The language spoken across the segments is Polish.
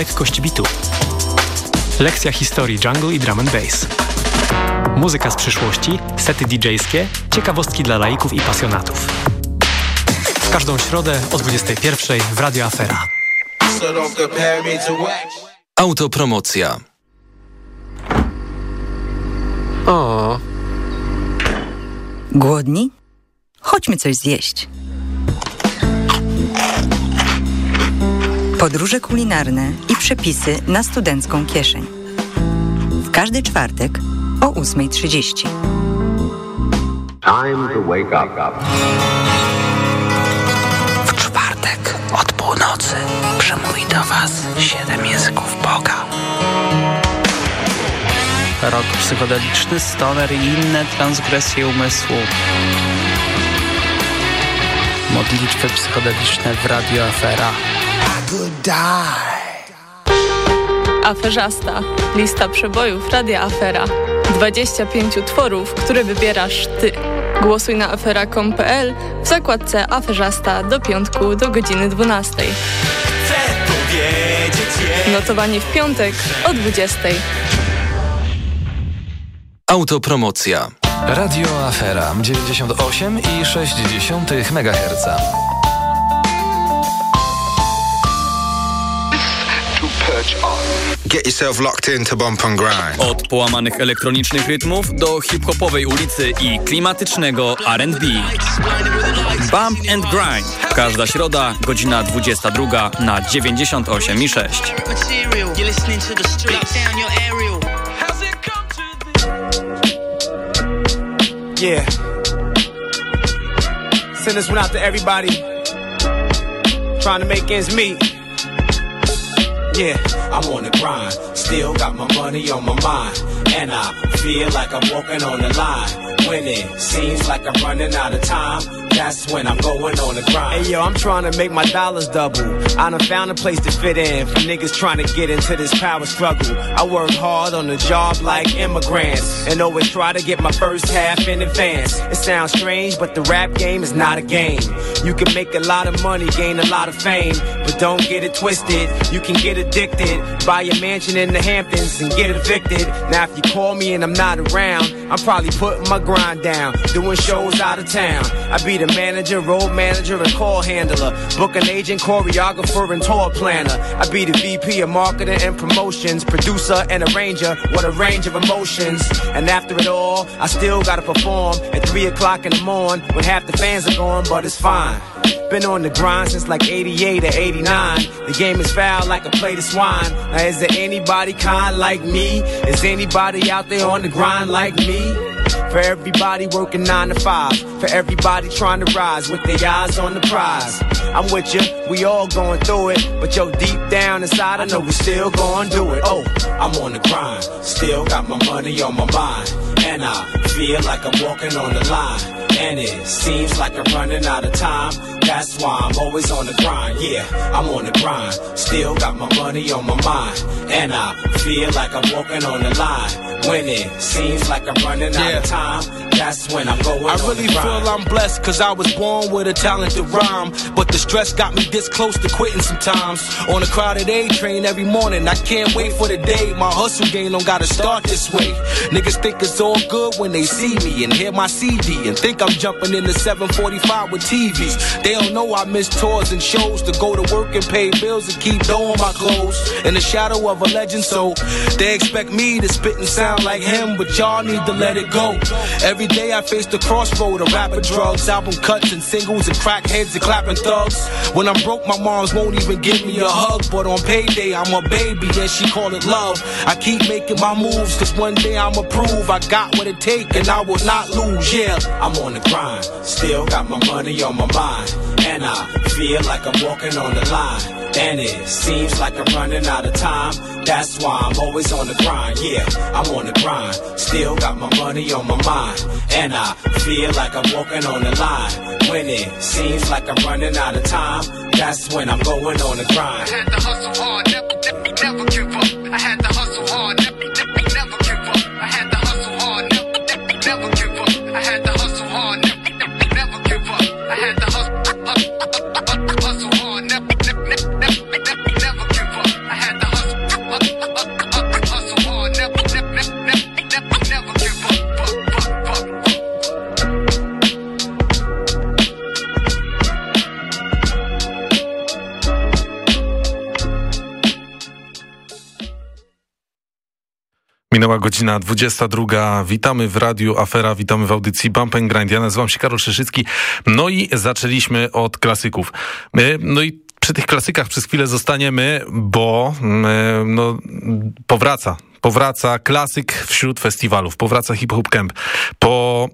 lekkość bitu. Lekcja historii jungle i drum and bass. Muzyka z przyszłości, sety DJ-skie, ciekawostki dla laików i pasjonatów. W każdą środę o 21 w Radio Afera. Autopromocja. O. Głodni? Chodźmy coś zjeść. Podróże kulinarne i przepisy na studencką kieszeń. W każdy czwartek o 8.30. Time to wake up. W czwartek od północy przemówi do Was siedem języków Boga. Rok psychodeliczny, stoner i inne transgresje umysłu. Modlitwy psychodeliczne w Radio Afera. Aferzasta. Lista przebojów Radia Afera. 25 utworów, które wybierasz Ty. Głosuj na afera.com.pl w zakładce Aferzasta do piątku do godziny 12. Notowanie w piątek o 20. Autopromocja. Radio Afera 98,6 MHz. Get yourself locked into bump and grind. Od połamanych elektronicznych rytmów do hip-hopowej ulicy i klimatycznego R&B. Bump and Grind. Każda środa, godzina 22 na 98 Yeah. Send this one out to everybody trying to make ends meet. Yeah, I'm on the grind, still got my money on my mind, and I feel like I'm walking on the line. When it seems like I'm running out of time, that's when I'm going on the grind. Hey yo, I'm trying to make my dollars double. I done found a place to fit in for niggas trying to get into this power struggle. I work hard on the job like immigrants, and always try to get my first half in advance. It sounds strange, but the rap game is not a game. You can make a lot of money, gain a lot of fame, don't get it twisted. You can get addicted, buy a mansion in the Hamptons and get evicted. Now if you call me and I'm not around, I'm probably putting my grind down, doing shows out of town. I be the manager, road manager, and call handler, booking agent, choreographer, and tour planner. I be the VP of marketing and promotions, producer and arranger. What a range of emotions. And after it all, I still gotta perform at 3 o'clock in the morning when half the fans are gone, but it's fine. Been on the grind since like 88 or 89. The game is foul like a plate of swine. Now, is there anybody kind like me? Is anybody out there on the grind like me? For everybody working nine to five. For everybody trying to rise with their eyes on the prize. I'm with you, we all going through it. But yo, deep down inside, I know we still gonna do it. Oh, I'm on the grind. Still got my money on my mind. And I feel like I'm walking on the line. And it seems like I'm running out of time. That's why I'm always on the grind. Yeah, I'm on the grind. Still got my money on my mind. And I feel like I'm walking on the line. When it seems like I'm running out of time, that's when I'm going I really feel I'm blessed cause I was born with a talent to rhyme. But the stress got me this close to quitting sometimes. On a crowded A train every morning, I can't wait for the day my hustle game don't gotta start this way. Niggas think it's all good when they see me and hear my CD and think I'm jumping in the 745 with TVs. They don't know I miss tours and shows to go to work and pay bills and keep doing my clothes. In the shadow of a legend, so they expect me to spit and sound like him, but y'all need to let it go. Every day I face the crossroad of rapper drugs, album cuts and singles and crackheads and clapping thugs. When I'm broke, my moms won't even give me a hug, but on payday I'm a baby and she call it love. I keep making my moves, cause one day I'ma prove I got what it take and I will not lose, yeah. I'm on the grind, still got my money on my mind. And I feel like I'm walking on the line. And it seems like I'm running out of time. That's why I'm always on the grind. Yeah, I'm on the grind. Still got my money on my mind. And I feel like I'm walking on the line. When it seems like I'm running out of time, that's when I'm going on the grind. I had to hustle hard, never, never, never Minęła godzina 22. Witamy w Radiu Afera, witamy w audycji Bump and Grind. Ja nazywam się Karol Szyszycki. No i zaczęliśmy od klasyków. No i przy tych klasykach przez chwilę zostaniemy, bo mm, no, powraca powraca klasyk wśród festiwalów, powraca Hip Hop Camp. Po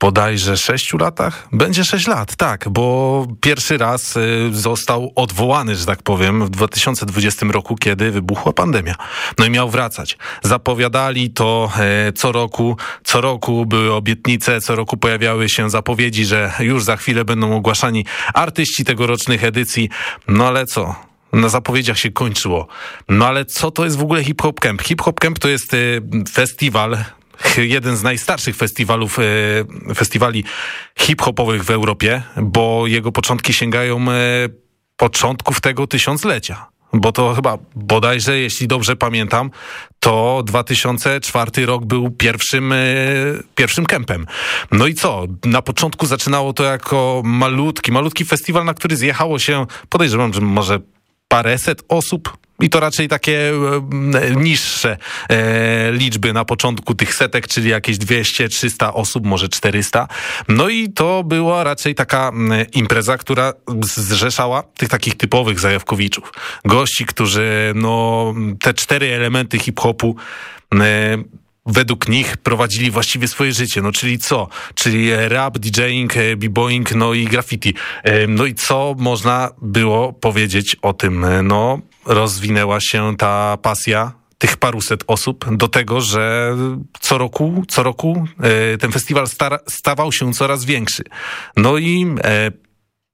bodajże sześciu latach? Będzie sześć lat, tak, bo pierwszy raz y, został odwołany, że tak powiem, w 2020 roku, kiedy wybuchła pandemia. No i miał wracać. Zapowiadali to e, co roku, co roku były obietnice, co roku pojawiały się zapowiedzi, że już za chwilę będą ogłaszani artyści tegorocznych edycji. No ale co? Na zapowiedziach się kończyło. No ale co to jest w ogóle Hip Hop Camp? Hip Hop Camp to jest y, festiwal, jeden z najstarszych festiwalów, y, festiwali hip-hopowych w Europie, bo jego początki sięgają y, początków tego tysiąclecia. Bo to chyba bodajże, jeśli dobrze pamiętam, to 2004 rok był pierwszym, pierwszym kempem. No i co? Na początku zaczynało to jako malutki, malutki festiwal, na który zjechało się, podejrzewam, że może paręset osób i to raczej takie e, niższe e, liczby na początku tych setek, czyli jakieś 200-300 osób, może 400. No i to była raczej taka impreza, która zrzeszała tych takich typowych zajawkowiczów. Gości, którzy no, te cztery elementy hip-hopu e, według nich prowadzili właściwie swoje życie. No czyli co? Czyli rap, DJing, e, b-boying, no i graffiti. E, no i co można było powiedzieć o tym? E, no rozwinęła się ta pasja tych paruset osób do tego, że co roku, co roku ten festiwal stawał się coraz większy. No i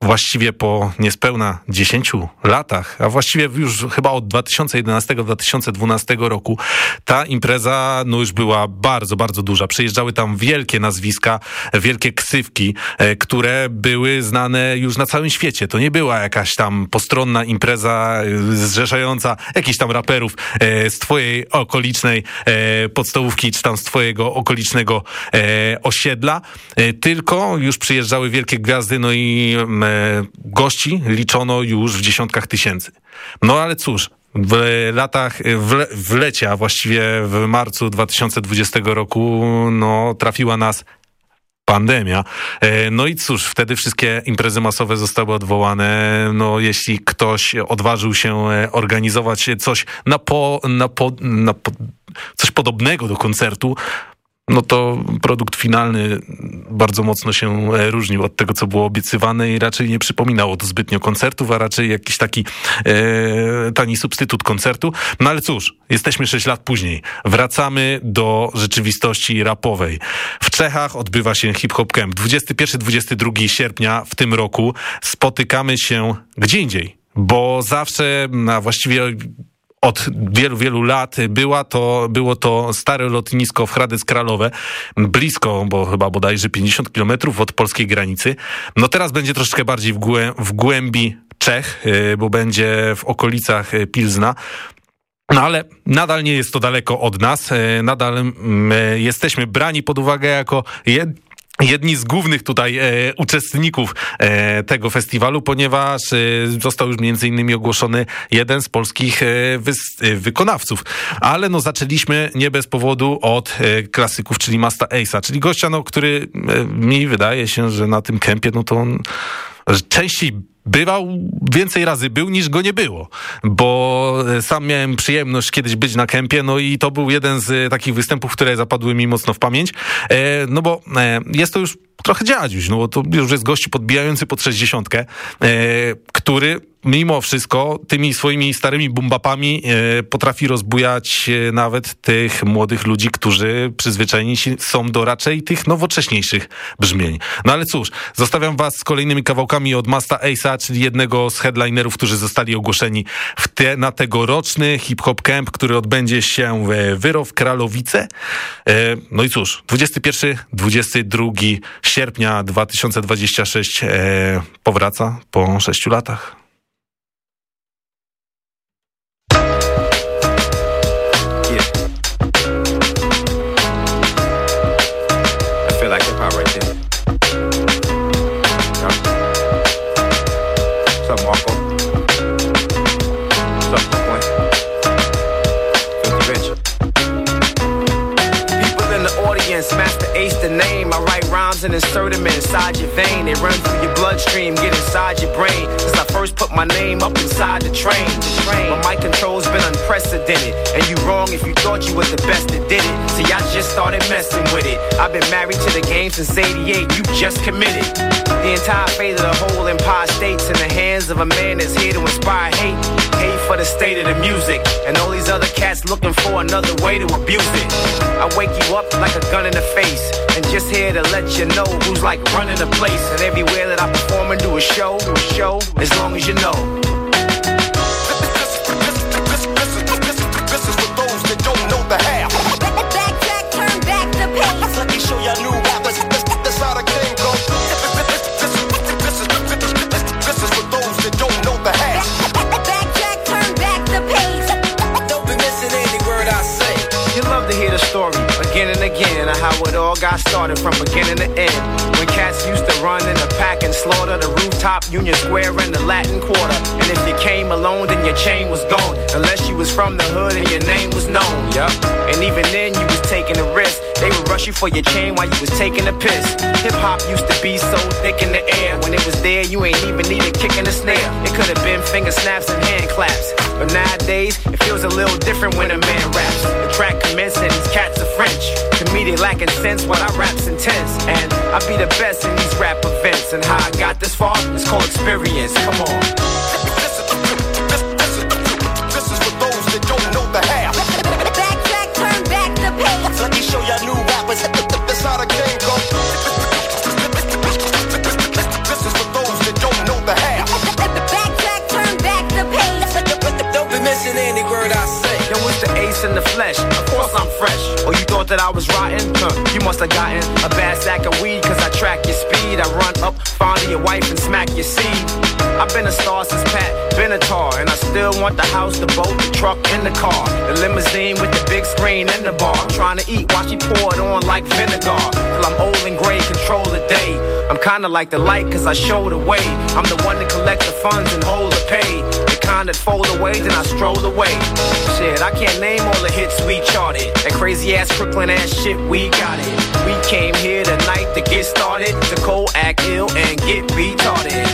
właściwie po niespełna 10 latach, a właściwie już chyba od 2011-2012 roku, ta impreza no już była bardzo, bardzo duża. Przyjeżdżały tam wielkie nazwiska, wielkie ksywki, e, które były znane już na całym świecie. To nie była jakaś tam postronna impreza e, zrzeszająca jakichś tam raperów e, z twojej okolicznej podstawówki, czy tam z twojego okolicznego osiedla, tylko już przyjeżdżały wielkie gwiazdy, no i gości liczono już w dziesiątkach tysięcy. No ale cóż, w latach, w, w lecie, a właściwie w marcu 2020 roku, no, trafiła nas pandemia. E, no i cóż, wtedy wszystkie imprezy masowe zostały odwołane. No, jeśli ktoś odważył się e, organizować coś na po, na po, na po, coś podobnego do koncertu, no to produkt finalny bardzo mocno się e, różnił od tego, co było obiecywane i raczej nie przypominało to zbytnio koncertów, a raczej jakiś taki e, tani substytut koncertu. No ale cóż, jesteśmy 6 lat później. Wracamy do rzeczywistości rapowej. W Czechach odbywa się Hip Hop Camp. 21-22 sierpnia w tym roku spotykamy się gdzie indziej bo zawsze, a właściwie od wielu, wielu lat była to, było to stare lotnisko w Hradec Kralowe, blisko, bo chyba bodajże 50 kilometrów od polskiej granicy. No teraz będzie troszeczkę bardziej w, głę, w głębi Czech, y, bo będzie w okolicach y, Pilzna. No ale nadal nie jest to daleko od nas, y, nadal jesteśmy brani pod uwagę jako jed, jedni z głównych tutaj e, uczestników e, tego festiwalu, ponieważ e, został już między innymi ogłoszony jeden z polskich e, e, wykonawców. Ale no zaczęliśmy nie bez powodu od e, klasyków, czyli Masta Ace'a, czyli gościa, no, który mi wydaje się, że na tym kempie, no to on częściej bywał, więcej razy był niż go nie było, bo sam miałem przyjemność kiedyś być na kempie, no i to był jeden z takich występów, które zapadły mi mocno w pamięć, e, no bo e, jest to już trochę dziadziuś, no bo to już jest gości podbijający pod 60, e, który mimo wszystko tymi swoimi starymi bumbapami e, potrafi rozbujać e, nawet tych młodych ludzi, którzy przyzwyczajeni są do raczej tych nowocześniejszych brzmień. No ale cóż, zostawiam was z kolejnymi kawałkami od Masta Ace'a, czyli jednego z headlinerów, którzy zostali ogłoszeni w te, na tegoroczny hip-hop camp, który odbędzie się w Wyrow Kralowice. E, no i cóż, 21-22 sierpnia 2026 powraca po sześciu latach. And insert them inside your vein. They run through your bloodstream, get inside your brain. Since I first put my name up inside the train. My control's been unprecedented. And you wrong if you thought you was the best that did it. See, I just started messing with it. I've been married to the game since 88. You just committed. The entire fate of the whole empire states in the hands of a man that's here to inspire hate. Hate for the state of the music. And all these other cats looking for another way to abuse it. I wake you up like a gun in the face. And just here to let you know who's like running the place. And everywhere that I perform and do a show, a show, as long as you know. How it all got started from beginning to end. When cats used to run in a pack and slaughter the rooftop, Union Square, and the Latin Quarter. And if you came alone, then your chain was gone. Unless you was from the hood and your name was known. Yup. And even then, you was taking a risk. They would rush you for your chain while you was taking a piss. Hip hop used to be so thick in the air. When it was there, you ain't even need a kick the snare. It could have been finger snaps and hand claps. But nowadays, it feels a little different when a man raps. The track commences, these cats are French. To me, they lacking sense, while I rap's intense. And I be the best in these rap events. And how I got this far, it's called experience. Come on. This is for those that don't know the half. Backtrack, turn back the pace. Let me show y'all new rappers. That's how the game in the flesh. Of course I'm fresh. Or you thought that I was rotten? Huh, you must have gotten a bad sack of weed, cause I track your speed. I run up, find your wife, and smack your seed. I've been a star since Pat Benatar, and I still want the house, the boat, the truck, and the car. The limousine with the big screen and the bar. Trying to eat, while she pour it on like vinegar. Till I'm old and gray, control the day. I'm kinda like the light, cause I show the way. I'm the one that collect the funds and hold the pay. Kind that fold away, then I stroll away. Shit, I can't name all the hits we charted. That crazy ass Brooklyn ass shit, we got it. We came here tonight to get started, to cold act ill and get retarded.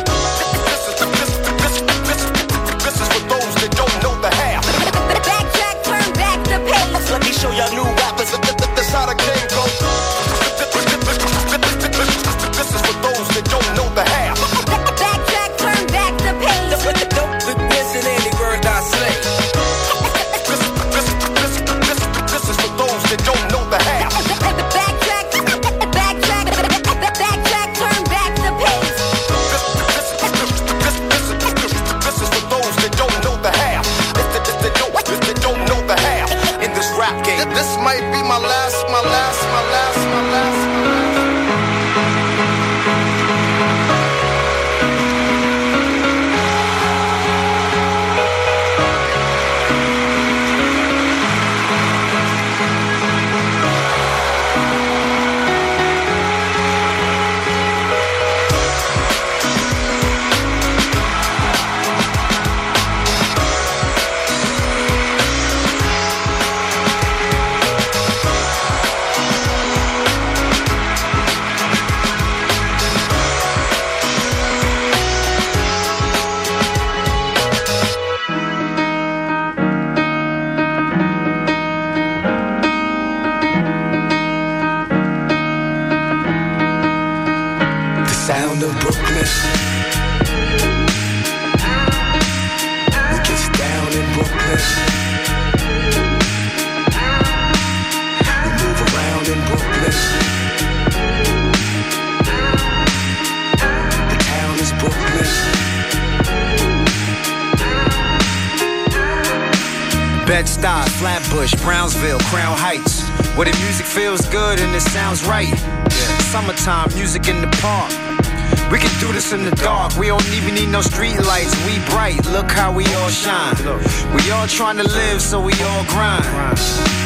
Trying to live, so we all grind.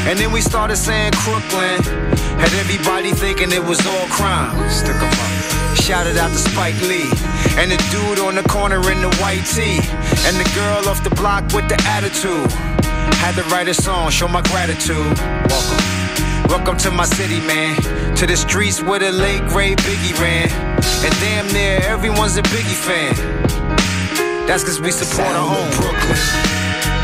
And then we started saying Crooklyn. Had everybody thinking it was all crime. Stick 'em up. Shouted out to Spike Lee. And the dude on the corner in the white tee. And the girl off the block with the attitude. Had to write a song, show my gratitude. Welcome. Welcome to my city, man. To the streets where the late great Biggie ran. And damn near everyone's a Biggie fan. That's cause we support our home. Brooklyn.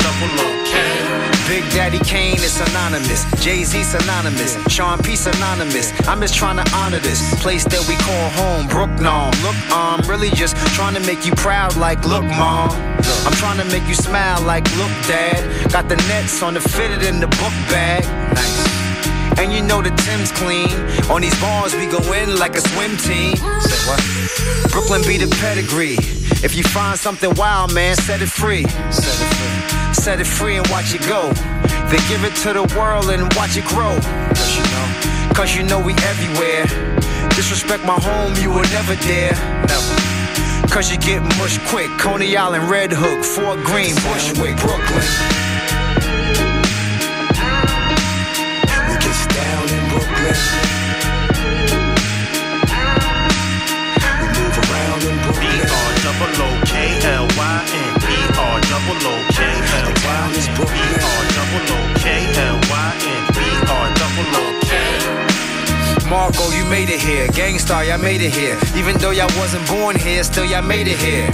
Double K. Big Daddy Kane is synonymous. Jay Z synonymous. Sean P synonymous. I'm just trying to honor this place that we call home. Brooklyn. Look, I'm really just trying to make you proud, like, look, mom. I'm trying to make you smile, like, look, dad. Got the nets on the fitted in the book bag. Nice. And you know the Tim's clean. On these bars, we go in like a swim team. Say what? Brooklyn be the pedigree. If you find something wild, man, set it free. Set it free. Set it free and watch it go. Then give it to the world and watch it grow. Cause you know, cause you know we everywhere. Disrespect my home, you will never dare. Never. Cause you get mushed quick. Coney Island, Red Hook, Fort Greene, Bushwick, Brooklyn. We get down in Brooklyn. Double O K L Y N. Double Y N. B-R double O K. Marco, you made it here. Gangstar, y'all made it here. Even though y'all wasn't born here, still y'all made it here.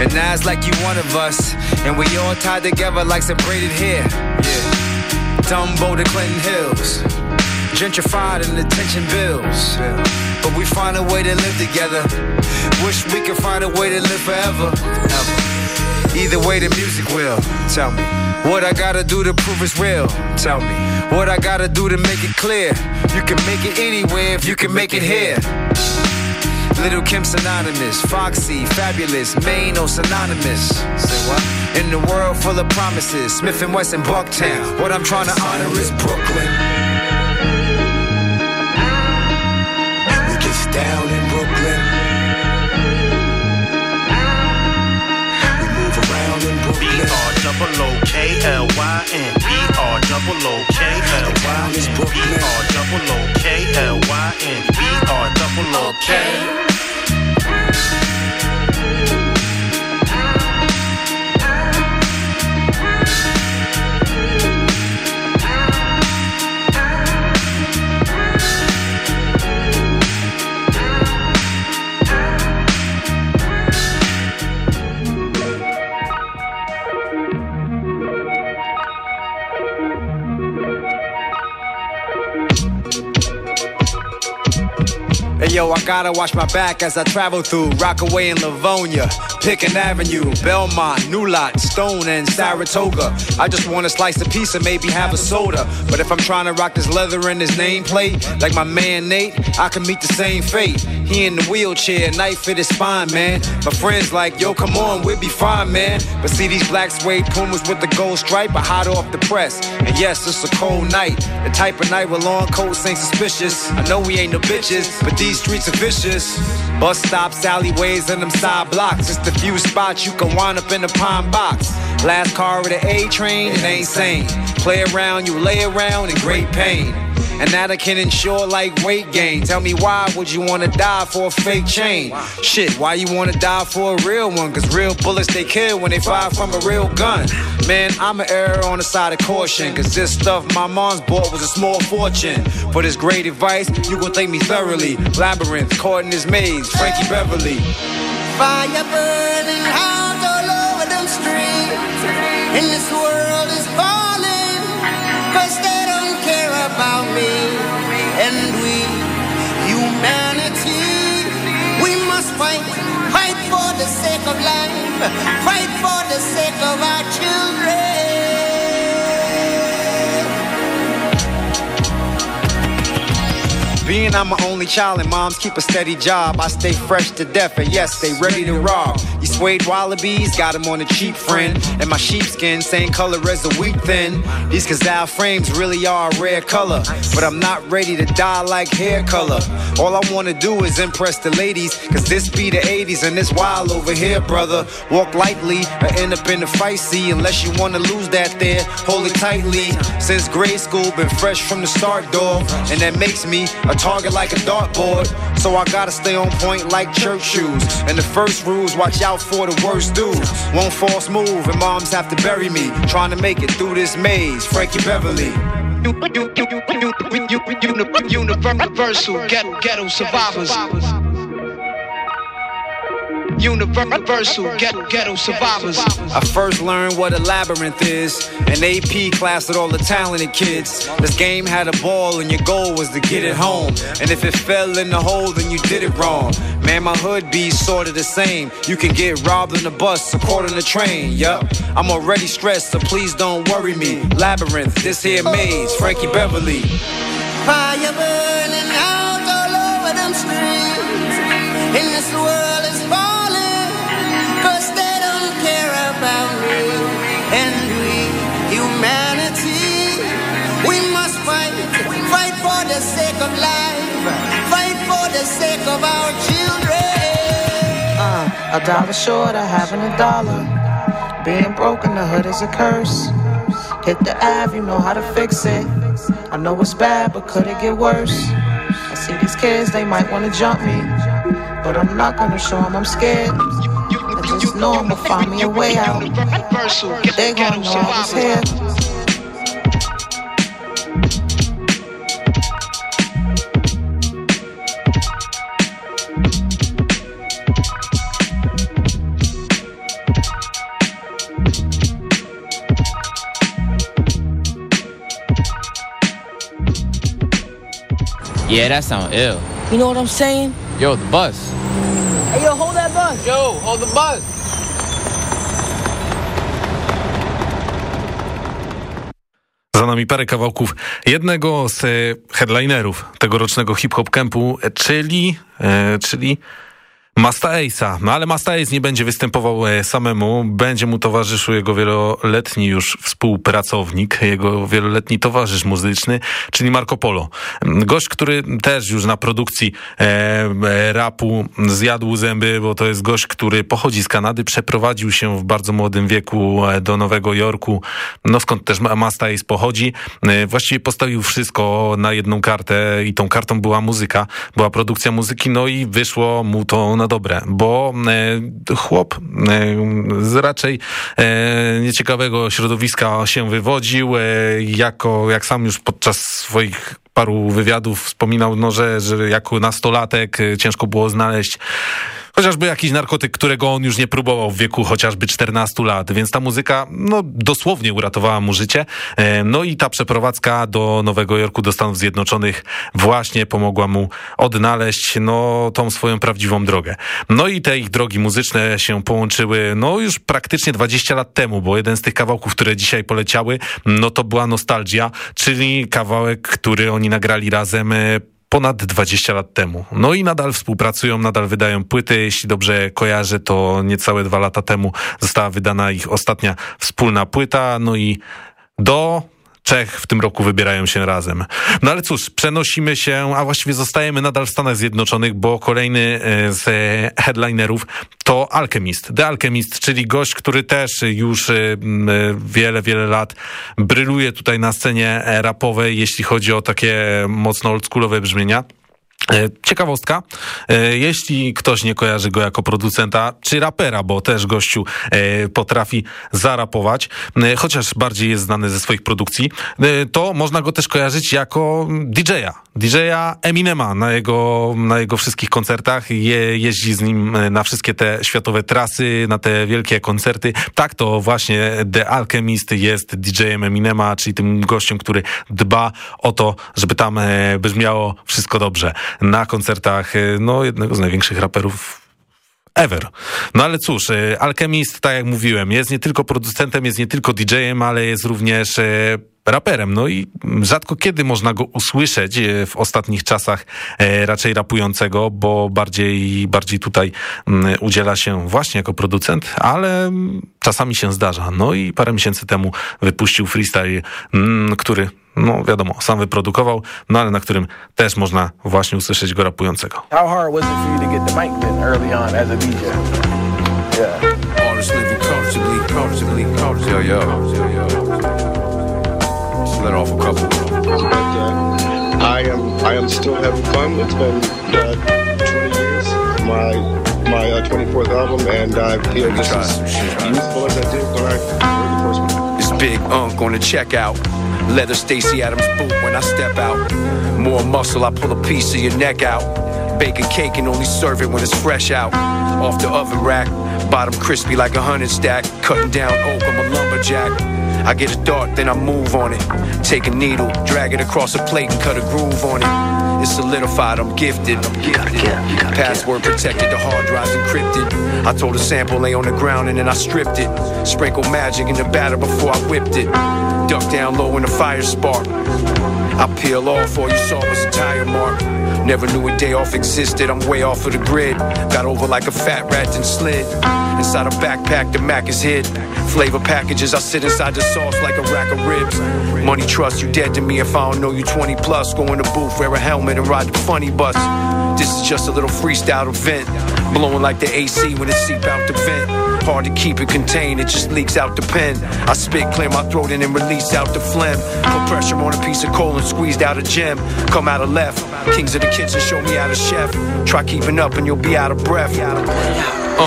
And now it's like you one of us. And we all tied together like some braided hair. Yeah. Dumbo to Clinton Hills. Gentrified and attention bills. But we find a way to live together. Wish we could find a way to live forever. Ever. Either way, the music will. Tell me. What I gotta do to prove it's real. Tell me. What I gotta do to make it clear. You can make it anywhere if you can make it here. Little Kim synonymous, Foxy, fabulous, Maine, oh synonymous. Say what? In the world full of promises, Smith and Wesson, Bucktown. What I'm trying to honor is Brooklyn. We get down double O K L Y N. B-R double O K L Y N. B-R double O K L Y N. B-R double O K. yo, I gotta watch my back as I travel through Rockaway and Livonia, Picken Avenue, Belmont, New Lot, Stone, and Saratoga. I just wanna slice a piece and maybe have a soda. But if I'm trying to rock this leather in his nameplate, like my man Nate, I can meet the same fate. He in the wheelchair, knife fit his spine, man. My friends like, yo, come on, we'll be fine, man. But see these black suede pumas with the gold stripe are hot off the press. And yes, it's a cold night. The type of night where long coats ain't suspicious. I know we ain't no bitches, but these streets are vicious. Bus stops, alleyways, and them side blocks. Just a few spots you can wind up in a pine box. Last car of the A train, it ain't sane. Play around, you lay around in great pain. And that I can ensure like weight gain. Tell me why would you wanna die for a fake chain? Shit, why you wanna die for a real one? Cause real bullets they kill when they fire from a real gun. Man, I'm an error on the side of caution. Cause this stuff my mom's bought was a small fortune. For this great advice, you gon' thank me thoroughly. Labyrinth, caught in maze, Frankie Beverly. Fire burning out all over them streets. And this world is falling. Cause about me. And we, humanity, we must fight. Fight for the sake of life. Fight for the sake of our children. Being I'm my only child and moms keep a steady job, I stay fresh to death and yes, stay ready to rob. Suede wallabies, got them on a cheap friend. And my sheepskin, same color as the wheat thin. These Cazal frames really are a rare color. But I'm not ready to die like hair color. All I wanna do is impress the ladies. Cause this be the 80s and it's wild over here, brother. Walk lightly or end up in the fight, see. Unless you wanna lose that there, hold it tightly. Since grade school, been fresh from the start, dog. And that makes me a target like a dartboard. So I gotta stay on point like church shoes. And the first rules, watch out for the worst dudes. One false move and moms have to bury me. Trying to make it through this maze, Frankie Beverly. Universal ghetto, ghetto survivors. Universal ghetto, ghetto survivors. I first learned what a labyrinth is. An AP class with all the talented kids. This game had a ball and your goal was to get it home. And if it fell in the hole, then you did it wrong. Man, my hood be sorta the same. You can get robbed on the bus or caught on the train. Yup, I'm already stressed, so please don't worry me. Labyrinth, this here maze, Frankie Beverly. Fire burning out all over them streets. And this world sake of life. Fight for the sake of our children. Uh, a dollar short of having a dollar. Being broke in the hood is a curse. Hit the Ave, you know how to fix it. I know it's bad, but could it get worse? I see these kids, they might wanna jump me. But I'm not gonna show them I'm scared. I just know I'ma find me a way out. They gonna know I was here. Yeah, that sound ill. You know what I'm saying? Yo, the bus. Hey, yo, hold that bus. Yo, hold the bus. Za nami parę kawałków jednego z e, headlinerów tegorocznego hip-hop campu, e, czyli, e, czyli Masta Ace'a. No ale Masta Ace nie będzie występował e, samemu, będzie mu towarzyszył jego wieloletni już współpracownik, jego wieloletni towarzysz muzyczny, czyli Marco Polo. Gość, który też już na produkcji e, e, rapu zjadł zęby, bo to jest gość, który pochodzi z Kanady, przeprowadził się w bardzo młodym wieku e, do Nowego Jorku, no skąd też Masta Ace pochodzi. E, właściwie postawił wszystko na jedną kartę i tą kartą była muzyka, była produkcja muzyki, no i wyszło mu to na dobre, bo e, chłop e, z raczej e, nieciekawego środowiska się wywodził, jako, jak sam już podczas swoich paru wywiadów wspominał, no, że, że jako nastolatek ciężko było znaleźć chociażby jakiś narkotyk, którego on już nie próbował w wieku chociażby 14 lat, więc ta muzyka no, dosłownie uratowała mu życie. E, No i ta przeprowadzka do Nowego Jorku, do Stanów Zjednoczonych właśnie pomogła mu odnaleźć no, tą swoją prawdziwą drogę. No i te ich drogi muzyczne się połączyły no już praktycznie 20 lat temu, bo jeden z tych kawałków, które dzisiaj poleciały, no to była Nostalgia, czyli kawałek, który oni nagrali razem e, ponad 20 lat temu. No i nadal współpracują, nadal wydają płyty. Jeśli dobrze kojarzę, to niecałe dwa lata temu została wydana ich ostatnia wspólna płyta. No i do Czech w tym roku wybierają się razem. No ale cóż, przenosimy się, a właściwie zostajemy nadal w Stanach Zjednoczonych, bo kolejny e, z headlinerów to Alchemist. The Alchemist, czyli gość, który też już e, e, wiele, wiele lat bryluje tutaj na scenie rapowej, jeśli chodzi o takie mocno oldschoolowe brzmienia. E, Ciekawostka, e, jeśli ktoś nie kojarzy go jako producenta czy rapera, bo też gościu e, potrafi zarapować, chociaż bardziej jest znany ze swoich produkcji, to można go też kojarzyć jako DJ-a. DJ-a Eminema na jego, na jego wszystkich koncertach. Je, jeździ z nim e, na wszystkie te światowe trasy, na te wielkie koncerty. Tak, to właśnie The Alchemist jest DJ-em Eminema, czyli tym gościem, który dba o to, żeby tam e, brzmiało wszystko dobrze na koncertach e, no, jednego z największych raperów ever. No ale cóż, e, Alchemist, tak jak mówiłem, jest nie tylko producentem, jest nie tylko DJ-em, ale jest również raperem. No i rzadko kiedy można go usłyszeć e, w ostatnich czasach e, raczej rapującego, bo bardziej, bardziej tutaj mm, udziela się właśnie jako producent, ale mm, czasami się zdarza. No i parę miesięcy temu wypuścił freestyle, mm, który no wiadomo, sam wyprodukował, no ale na którym też można właśnie usłyszeć go rapującego. How hard was it for you to get the mic then early on as a DJ? Yeah. Artists living comfortably, comfortably, comfortably. Yo, yo. Just let off a couple. I am I am still having fun. It's been uh, 20 years. My my uh, 24th album, and I feel just as youthful as I did when I heard the first one. It's Big Unk on the checkout. Leather Stacy Adams boot when I step out. More muscle, I pull a piece of your neck out. Bake a cake and only serve it when it's fresh out. Off the oven rack, bottom crispy like a hundred stack. Cutting down oak, I'm a lumberjack. I get a dart, then I move on it. Take a needle, drag it across a plate and cut a groove on it. It's solidified, I'm gifted. I'm gifted. Password protected, the hard drive's encrypted. I told a sample lay on the ground and then I stripped it. Sprinkle magic in the batter before I whipped it. Duck down low in the fire spark. I peel off, all you saw was a tire mark. Never knew a day off existed, I'm way off of the grid. Got over like a fat rat and slid. Inside a backpack, the Mac is hid. Flavor packages, I sit inside the sauce like a rack of ribs. Money trust, you dead to me if I don't know you 20 plus. Go in the booth, wear a helmet and ride the funny bus. This is just a little freestyle event. Blowing like the AC when it seep out the vent. Hard to keep it contained, it just leaks out the pen. I spit, clear my throat, and then release out the phlegm. Put pressure on a piece of coal and squeezed out a gem. Come out of left, kings of the kitchen, show me how to chef. Try keeping up and you'll be out of breath. Uh,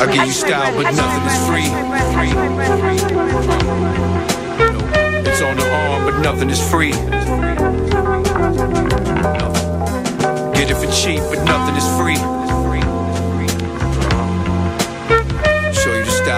I give you style, but nothing is free. It's on the arm, but nothing is free. Get it for cheap, but nothing is free.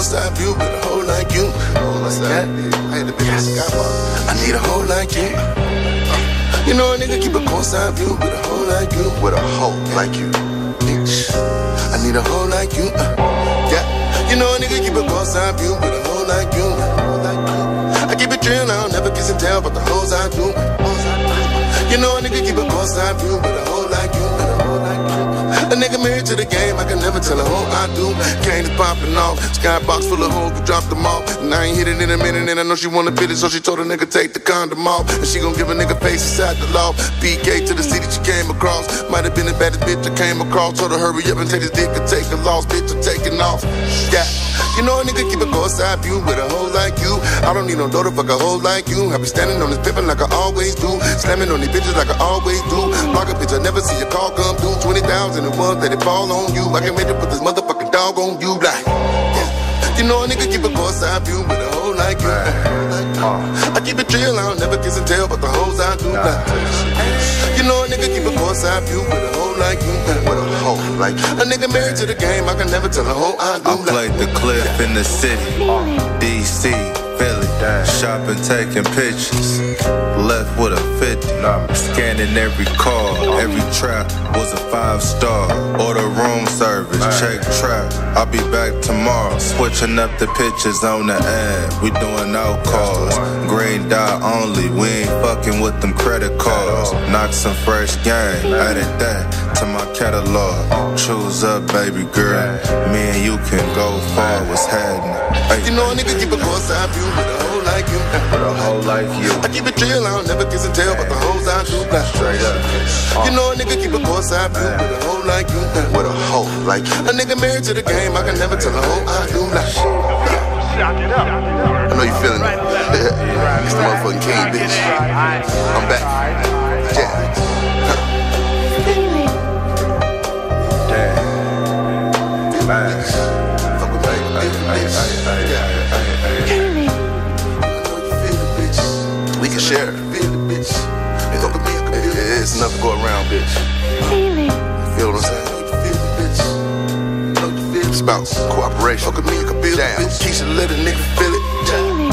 a courtside view with a hoe like you. I had a bitch in the skybar. I need a hoe like you. You know a nigga keep a courtside view with a hoe like you. With a hoe like you. Bitch. I need a hoe like you. Uh, yeah. You know a nigga keep a courtside view with a hoe like you. I keep it real, I don't never kiss and tell, but the hoes I do. You know a nigga keep a courtside view with a hoe like you. A nigga married to the game, I can never tell a hoe I do. Cane is popping off, skybox full of hoes, we dropped them off. And I ain't hit it in a minute, and I know she wanna bid it, so she told a nigga take the condom off. And she gon' give a nigga face inside the law. BK to the city she came across. Might have been the baddest bitch I came across. Told her hurry up and take this dick and take a loss, bitch, I'm taking off. Yeah. You know a nigga keep a courtside view with a hoe like you. I don't need no daughter, fuck a hoe like you. I be standing on this pimpin' like I always do. Slamming on these bitches like I always do. Block a bitch, I never see a call come through. 20,000 and one that it fall on you. I can make it put this motherfucking dog on you like. Yeah. You know a nigga keep a courtside view with a hoe like you. I keep it real, I don't never kiss and tell, but the hoes I do like. You know a nigga keep a courtside view with a hoe like you. With a hoe like you. A nigga married to the game, I can never tell a hoe I do I played the cliff in the city, DC, Philly, shopping, taking pictures. Left with a 50, scanning every car, every trap was a five star. Order room service, check trap. I'll be back tomorrow, switching up the pictures on the ad. We doing out calls, green dot only. We ain't fucking with them credit cards. Knock some fresh game, added that to my catalog. Choose up, baby girl. Me and you can go far. What's happening? Hey. You know a nigga keep a courtside view with a hoe like you. With a hoe like you. I keep it real, I don't never kiss and tell, but the hoes I do like. Straight up. You know a nigga keep a courtside view with a hoe like you. With a hoe like you. A nigga married to the game, I can never tell a hoe I do like. I know you feeling it. it's the motherfucking king, bitch. I'm back. Yeah. Facts. Bitch. You feel what I'm saying? You feel the bitch. Know you feel It's about cooperation. Fuck with me, you can feel it. bitch. Keisha let a nigga feel it.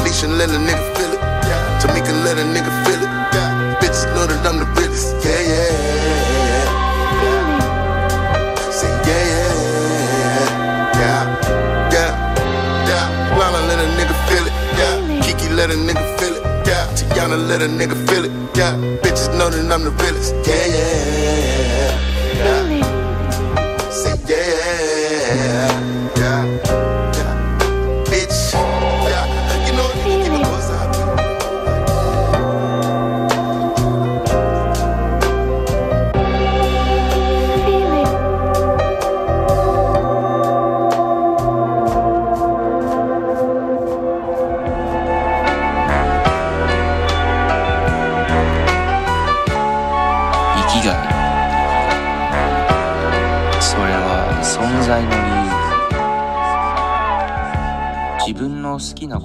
Leisha let a nigga feel it. Tamika let a nigga feel it. Bitches know that I'm the realest. Yeah, yeah, yeah. Say yeah, yeah, yeah, yeah, yeah. Lana let a nigga feel it. Kiki let a nigga feel it. Tiana let a nigga feel it. Yeah. Bitches know that I'm the realest. Yeah, yeah, yeah.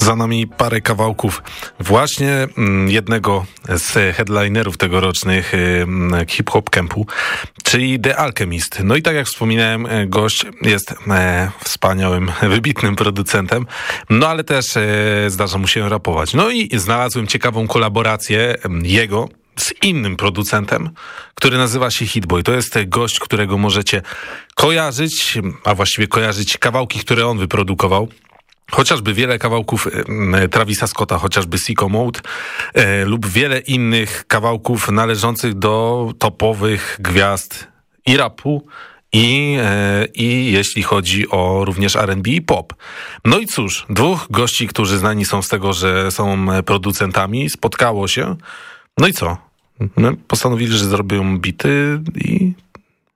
Za nami parę kawałków właśnie mm, jednego z headlinerów tegorocznych mm, hip-hop campu, czyli The Alchemist. No i tak jak wspominałem, e, gość jest e, wspaniałym, wybitnym producentem, no ale też e, zdarza mu się rapować. No i znalazłem ciekawą kolaborację em, jego z innym producentem, który nazywa się Hitboy. To jest gość, którego możecie kojarzyć, a właściwie kojarzyć kawałki, które on wyprodukował. Chociażby wiele kawałków em, Travisa Scotta, chociażby Sicko Mode e, lub wiele innych kawałków należących do topowych gwiazd i rapu, i, e, i jeśli chodzi o również R&B i pop. No i cóż, dwóch gości, którzy znani są z tego, że są producentami, spotkało się. No i co? No, postanowili, że zrobią bity i,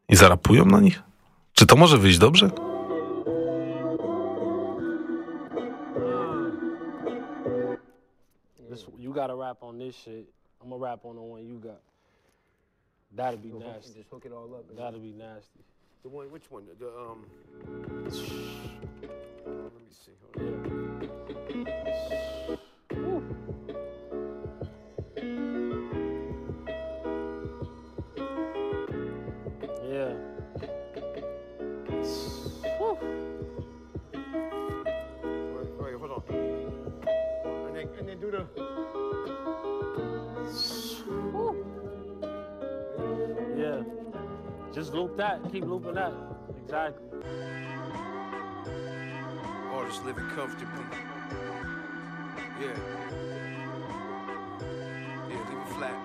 i zarapują na nich? Czy to może wyjść dobrze? This, you gotta rap on this shit. I'm gonna rap on the one you got. That'd be nasty. Just hook it all up. That'd be nasty. The one, which one? The um. Let me see. Hold on. Yeah. Whew. Wait, wait, hold on. And then, and then do the. Just loop that. Keep looping that. Exactly. Artists living comfortably. Yeah. Yeah, leave it flat.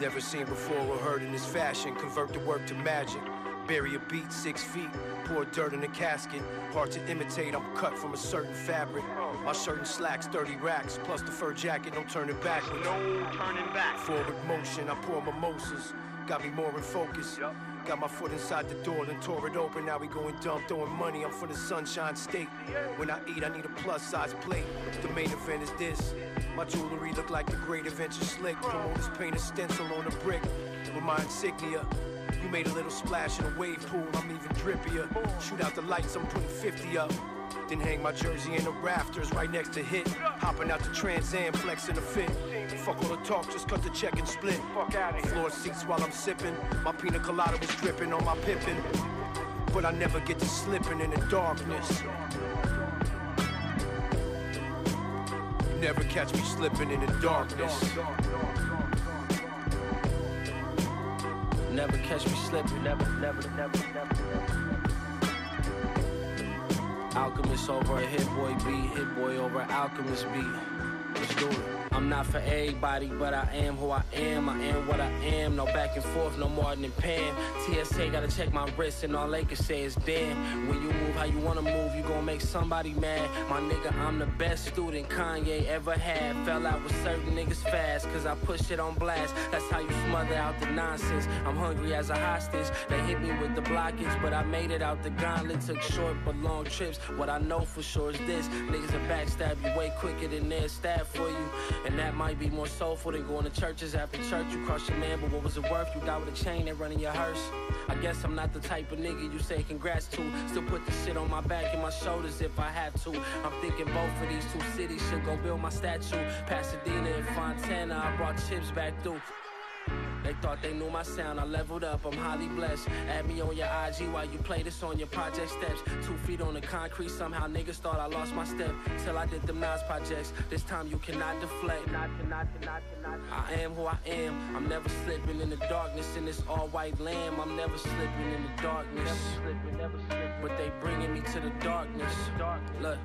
Never seen before or heard in this fashion. Convert the work to magic. Bury a beat six feet. Pour dirt in a casket. Hard to imitate. I'm cut from a certain fabric. My shirt and slacks, 30 racks. Plus the fur jacket, no turning back. No turning back. Forward motion, I pour mimosas. Got me more in focus. Got my foot inside the door, then tore it open. Now we going dumb, throwing money. I'm from the Sunshine State. When I eat, I need a plus size plate. The main event is this. My jewelry look like the great adventure slick. Promoters paint a stencil on the brick with my insignia. You made a little splash in a wave pool, I'm even drippier. Shoot out the lights, I'm putting 50 up. Then hang my jersey in the rafters right next to hit. Hopping out the Trans Am, flexing a fit. Fuck all the talk, just cut the check and split. Fuck out of here. Floor seats while I'm sipping. My pina colada was dripping on my pippin. But I never get to slipping in the darkness. You never catch me slipping in the darkness. Never catch me slipping. Never, never, never, never. Alchemist over a hit boy beat. Hit boy over a Alchemist beat. Let's do it. I'm not for everybody, but I am who I am. I am what I am. No back and forth, no more than Pam. TSA gotta check my wrist, and all they can say is damn. When you move how you wanna move, you gon' make somebody mad. My nigga, I'm the best student Kanye ever had. Fell out with certain niggas fast, cause I push it on blast. That's how you smother out the nonsense. I'm hungry as a hostage. They hit me with the blockage, but I made it out the gauntlet. Took short but long trips. What I know for sure is this niggas will backstab you way quicker than they'll stab for you. And that might be more soulful than going to churches after church. You cross your man, but what was it worth? You died with a chain and running your hearse. I guess I'm not the type of nigga you say congrats to. Still put the shit on my back and my shoulders if I had to. I'm thinking both of these two cities should go build my statue. Pasadena and Fontana, I brought chips back through. They thought they knew my sound, I leveled up, I'm highly blessed. Add me on your IG while you play this on your project steps. Two feet on the concrete, somehow niggas thought I lost my step. Till I did them Nas projects. This time you cannot deflect. I am who I am. I'm never slipping in the darkness in this all white lamb. I'm never slipping in the darkness. Never slipping, never slipping. But they bringing me to the darkness. Look.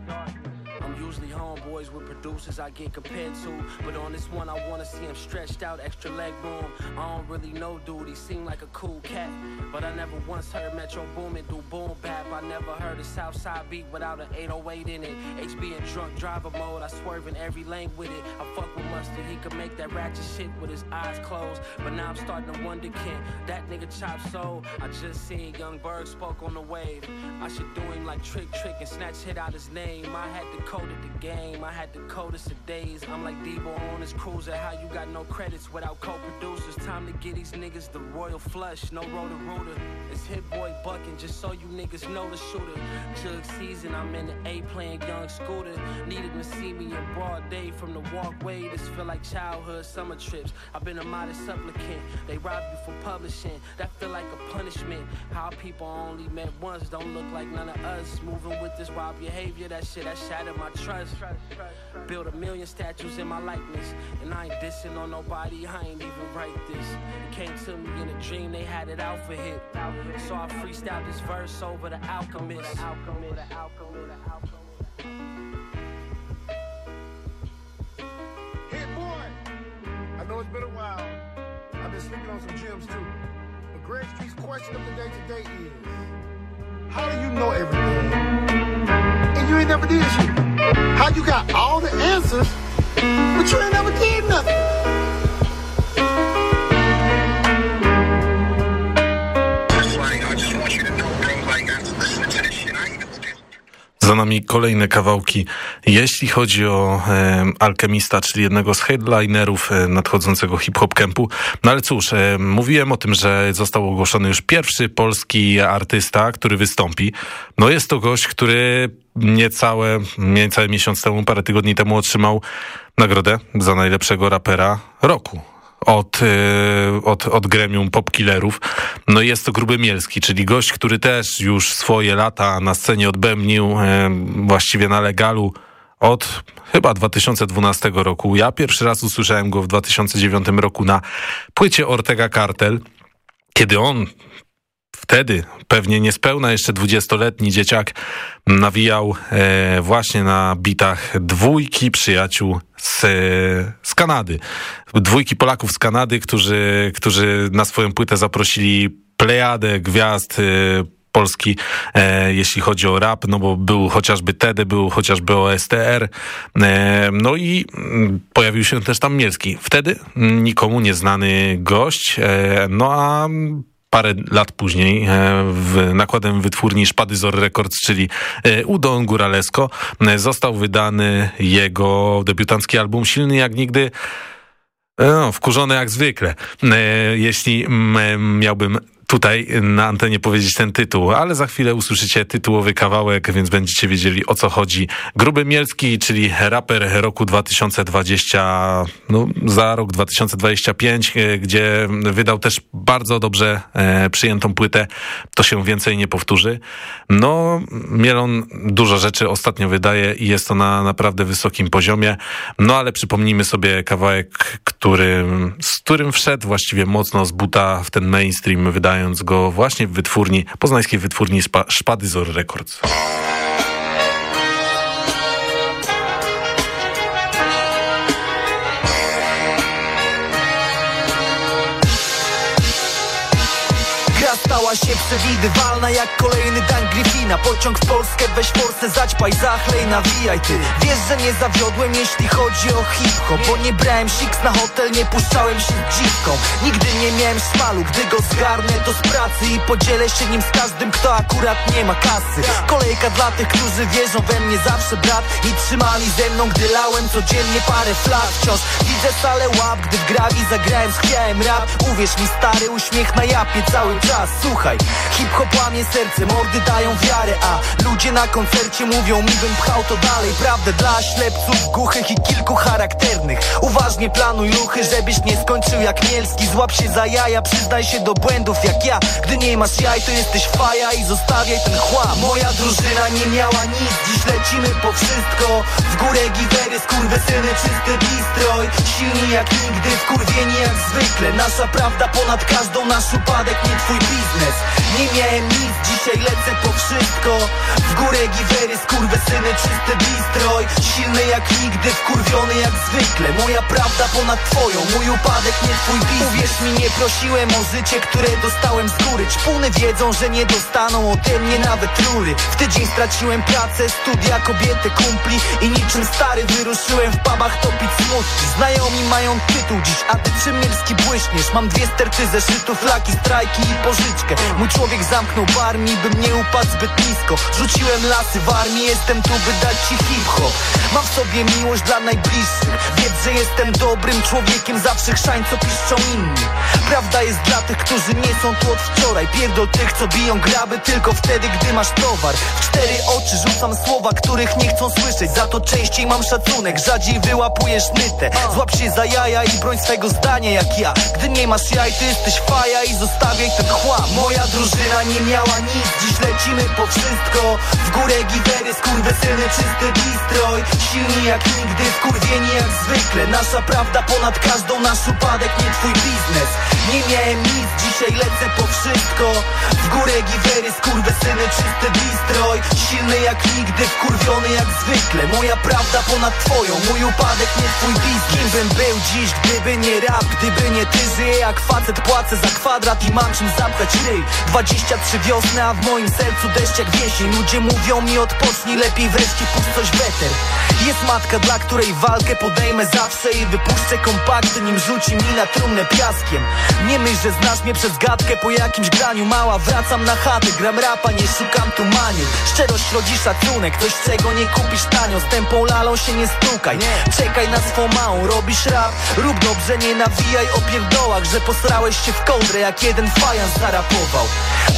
I'm usually homeboys with producers I get compared to. But on this one, I wanna see him stretched out, extra leg room. I don't really know, dude. He seemed like a cool cat. But I never once heard Metro Boomin do boom bap. I never heard a Southside beat without an 808 in it. HB in drunk driver mode, I swerve in every lane with it. I fuck with Mustard, he could make that ratchet shit with his eyes closed. But now I'm starting to wonder, can that nigga chop soul? I just seen Young Berg spoke on the wave. I should do him like Trick Trick and snatch hit out his name. I had to code it the game, I had the coldest of days. I'm like Debo on his cruiser, how you got no credits without co-producers? Time to get these niggas the royal flush, no rotor rooter. It's hit boy bucking, just so you niggas know the shooter. Jug season, I'm in the A playing young scooter. Needed to see me in broad day from the walkway. This feel like childhood summer trips. I've been a modest supplicant. They rob you for publishing. That feel like a punishment. How people only met once don't look like none of us. Moving with this wild behavior, that shit that my trust. Build a million statues in my likeness. And I ain't dissing on nobody, I ain't even write this. It came to me in a dream, they had it out for hit. So I freestyled this verse over the alchemist. Hit boy! I know it's been a while. I've been sleeping on some gems too. But Greg Street's question of the day today is How do you know everything? And you ain't never did shit. How you got all the answers, but you ain't never did nothing? Za nami kolejne kawałki. Jeśli chodzi o e, Alchemista, czyli jednego z headlinerów e, nadchodzącego hip-hop campu. No ale cóż, e, mówiłem o tym, że został ogłoszony już pierwszy polski artysta, który wystąpi. No jest to gość, który niecałe, niecały miesiąc temu, parę tygodni temu otrzymał nagrodę za najlepszego rapera roku od, e, od, od gremium popkillerów. No jest to Gruby Mielski, czyli gość, który też już swoje lata na scenie odbębnił e, właściwie na legalu od chyba 2012 roku. Ja pierwszy raz usłyszałem go w 2009 roku na płycie Ortega Cartel, kiedy on wtedy pewnie niespełna jeszcze dwudziestoletni dzieciak nawijał e, właśnie na bitach dwójki przyjaciół z, z Kanady. Dwójki Polaków z Kanady, którzy, którzy na swoją płytę zaprosili plejadę gwiazd e, Polski, e, jeśli chodzi o rap, no bo był chociażby Tedy, był chociażby OSTR, e, no i mm, pojawił się też tam Mielski. Wtedy nikomu nieznany gość, e, no a parę lat później e, w nakładem wytwórni Szpadyzor Records, czyli e, Udon Góralesko, e, został wydany jego debiutancki album Silny jak nigdy, no, wkurzony jak zwykle. Jeśli miałbym tutaj na antenie powiedzieć ten tytuł, ale za chwilę usłyszycie tytułowy kawałek, więc będziecie wiedzieli o co chodzi. Gruby Mielski, czyli raper roku 2020, no za rok 2025, gdzie wydał też bardzo dobrze e, przyjętą płytę. To się więcej nie powtórzy. No, Mielon dużo rzeczy ostatnio wydaje i jest to na naprawdę wysokim poziomie. No, ale przypomnijmy sobie kawałek, który, z którym wszedł właściwie mocno z buta w ten mainstream, go właśnie w wytwórni, poznańskiej wytwórni Spa, Szpadyzor Records. Stała się przewidywalna jak kolejny Dan Griffina. Pociąg w Polskę, weź forsę, zaćpaj, zachlej, nawijaj ty. Wiesz, że nie zawiodłem, jeśli chodzi o hip-hop Bo nie brałem siks na hotel, nie puszczałem się dziwką. Nigdy nie miałem szmalu, gdy go zgarnę to z pracy I podzielę się nim z każdym, kto akurat nie ma kasy. Kolejka dla tych, którzy wierzą we mnie zawsze brat I trzymali ze mną, gdy lałem codziennie parę flat. Wciąż widzę salę łap, gdy w grawi zagrałem, schwiałem rap. Uwierz mi stary, uśmiech na japie cały czas Słuchaj Słuchaj, hip-hop łamie serce, mordy dają wiarę A ludzie na koncercie mówią mi bym pchał to dalej. Prawdę dla ślepców, głuchych i kilku charakternych. Uważnie planuj ruchy, żebyś nie skończył jak Mielski. Złap się za jaja, przyznaj się do błędów jak ja. Gdy nie masz jaj, to jesteś faja i zostawiaj ten chłam Moja drużyna nie miała nic, dziś lecimy po wszystko. W górę giwery, skurwysyny, czysty bistroj Silni jak nigdy, wkurwieni jak zwykle. Nasza prawda ponad każdą, nasz upadek, nie twój biznes Nie miałem nic, dzisiaj lecę po wszystko. W górę giwery, skurwysyny, czysty bistroj Silny jak nigdy, wkurwiony jak zwykle. Moja prawda ponad twoją, mój upadek, nie twój biznes Uwierz mi, nie prosiłem o życie, które dostałem z góry. Czpuny wiedzą, że nie dostaną ode mnie nawet rury. W tydzień straciłem pracę, studia, kobiety, kumpli. I niczym stary wyruszyłem w pubach topić smutki. Znajomi mają tytuł dziś, a ty czym mielski błyśniesz? Mam dwie sterty zeszytów, laki, strajki i pożyczkę Mój człowiek zamknął w armii, bym nie upadł zbyt nisko Rzuciłem lasy w armii, jestem tu, by dać ci hip-hop. Mam w sobie miłość dla najbliższych. Wiedz, że jestem dobrym człowiekiem, zawsze chrzań, co piszczą inni. Prawda jest dla tych, którzy nie są tu od wczoraj. Pierdol tych, co biją graby tylko wtedy, gdy masz towar. W cztery oczy rzucam słowa, których nie chcą słyszeć. Za to częściej mam szacunek, rzadziej wyłapujesz nytę Złap się za jaja i broń swego zdania jak ja. Gdy nie masz jaj, ty jesteś faja i zostawiaj ten chłam Moja drużyna nie miała nic, dziś lecimy po wszystko. W górę giwery, skurwysyny, czysty bistroj Silni jak nigdy, wkurwieni jak zwykle. Nasza prawda ponad każdą, nasz upadek, nie twój biznes. Nie miałem nic, dzisiaj lecę po wszystko. W górę giwery, skurwysyny, czysty bistroj Silny jak nigdy, wkurwiony jak zwykle. Moja prawda ponad twoją, mój upadek, nie twój biznes. Kim bym był dziś, gdyby nie rap, gdyby nie ty Żyję jak facet, płacę za kwadrat i mam czym zapchać ryj 23 wiosny, a w moim sercu deszcz jak wiesień Ludzie mówią mi odpocznij, lepiej wreszcie puść coś weter Jest matka, dla której walkę podejmę zawsze I wypuszczę kompakty, nim rzuci mi na trumnę piaskiem. Nie myśl, że znasz mnie przez gadkę po jakimś graniu. Mała, wracam na chatę, gram rapa, nie szukam tu maniu Szczerość rodzi szacunek, coś czego nie kupisz tanio. Z tępą lalą się nie stukaj, czekaj na swą małą Robisz rap, rób dobrze, nie nawijaj o pierdołach Że posrałeś się w kołdrę, jak jeden fajans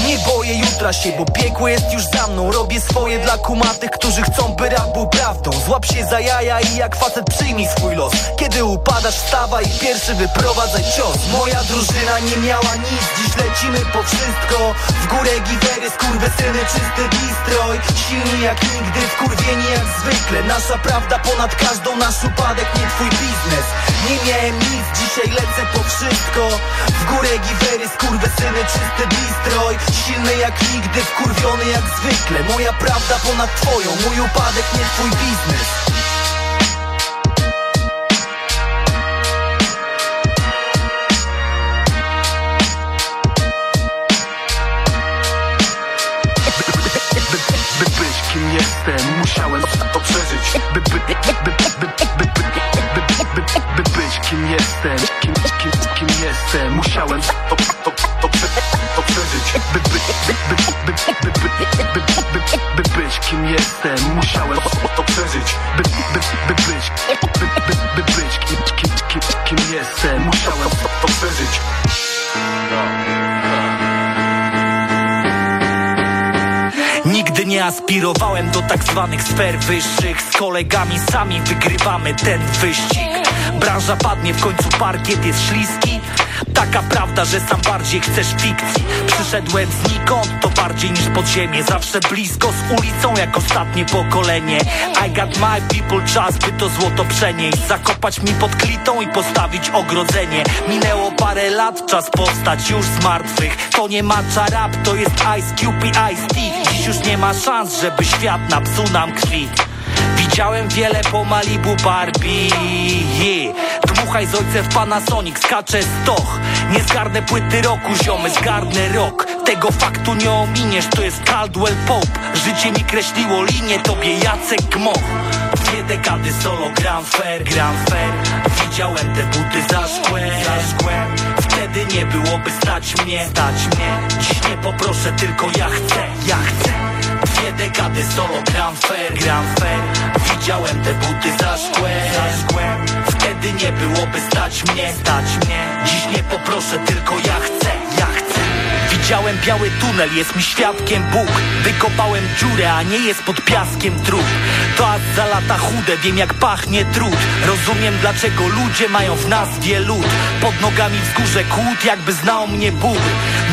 Nie boję jutra się, bo piekło jest już za mną. Robię swoje dla kumatych, którzy chcą, by rap był prawdą. Złap się za jaja i jak facet przyjmij swój los. Kiedy upadasz, wstawaj pierwszy wyprowadzaj cios. Moja drużyna nie miała nic, dziś lecimy po wszystko. W górę giwery, skurwysyny, czysty bistroj Silni jak nigdy, wkurwieni jak zwykle. Nasza prawda ponad każdą, nasz upadek, nie twój biznes. Nie miałem nic, dzisiaj lecę po wszystko. W górę giwery, skurwysyny, czysty bistroj Silny jak nigdy, wkurwiony jak zwykle Moja prawda ponad twoją, mój upadek, nie twój biznes jestem, musiałem to przeżyć By, by, by, by, by, by, by, by, by, by być kim jestem Kim, kim, kim jestem, musiałem aspirowałem do tak zwanych sfer wyższych. Z kolegami sami wygrywamy ten wyścig. Branża padnie, w końcu parkiet jest śliski. Taka prawda, że sam bardziej chcesz fikcji. Przyszedłem znikąd, to bardziej niż podziemie. Zawsze blisko z ulicą jak ostatnie pokolenie. I got my people czas, by to złoto przenieść. Zakopać mi pod klitą i postawić ogrodzenie. Minęło parę lat, czas powstać już z martwych. To nie macza rap, to jest Ice Cube i Ice T Już nie ma szans, żeby świat napsuł nam krwi. Widziałem wiele po Malibu Barbie. Dmuchaj z ojcem w Panasonic, skacze stoch Nie zgarnę płyty roku, ziomy, zgarnę rok. Tego faktu nie ominiesz, to jest Caldwell Pope. Życie mi kreśliło linię, tobie Jacek Gmoch Dwie dekady solo gram fair, gram fair. Widziałem te buty za szkłem, za szkłem Wtedy nie byłoby stać mnie, stać mnie. Dziś nie poproszę, tylko ja chcę, ja chcę. Dwie dekady solo gram fair, gram fair. Widziałem te buty za szkłem, za szkłem Wtedy nie byłoby stać mnie, stać mnie. Dziś nie poproszę, tylko ja chcę, ja chcę Widziałem biały tunel, jest mi świadkiem Bóg. Wykopałem dziurę, a nie jest pod piaskiem trup. To aż za lata chude, wiem jak pachnie trud. Rozumiem dlaczego ludzie mają w nazwie lód Pod nogami wzgórze kłód, jakby znał mnie Bóg.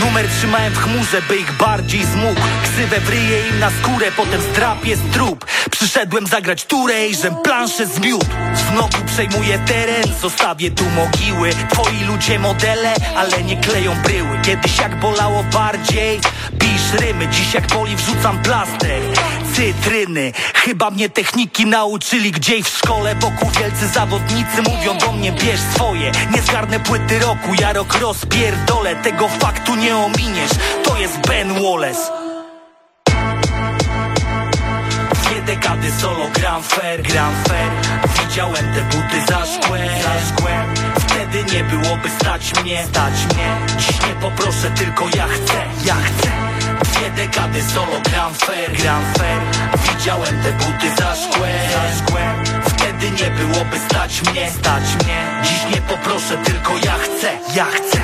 Numer trzymałem w chmurze, by ich bardziej zmógł. Ksywę wryję im na skórę, potem zdrapię z trup. Przyszedłem zagrać turę i żem planszę zmiótł Znowu przejmuję teren, zostawię tu mogiły. Twoi ludzie modele, ale nie kleją bryły. Kiedyś jak bolało bardziej, pisz rymy Dziś jak boli wrzucam plaster. Cytryny, chyba mnie techniki nauczyli Gdzieś w szkole. Wokół wielcy zawodnicy Mówią do mnie bierz swoje. Nie zgarnę płyty roku, ja rok rozpierdolę. Tego faktu nie ominiesz, to jest Ben Wallace dekady solo gram fair, gram fair. Widziałem te buty za szkłem, za szkłem Wtedy nie byłoby stać mnie, stać mnie. Dziś nie poproszę, tylko ja chcę, ja chcę. Dwie dekady solo gram fair, gram fair. Widziałem te buty za szkłem, za szkłem Wtedy nie byłoby stać mnie, stać mnie. Dziś nie poproszę, tylko ja chcę, ja chcę.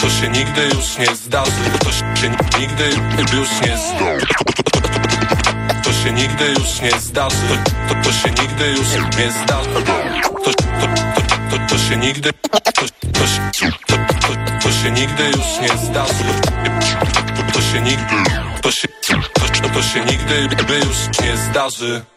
To się, nigdy już nie zdarzy. To się nigdy już nie zdarzy się nigdy już nie zdarzy. To, to, to się nigdy już nie zdarzy. To, to, to, to, to się nigdy to, to, to, to, to się nigdy już nie zdarzy. To się nigdy To się, to, to się nigdy by już nie zdarzy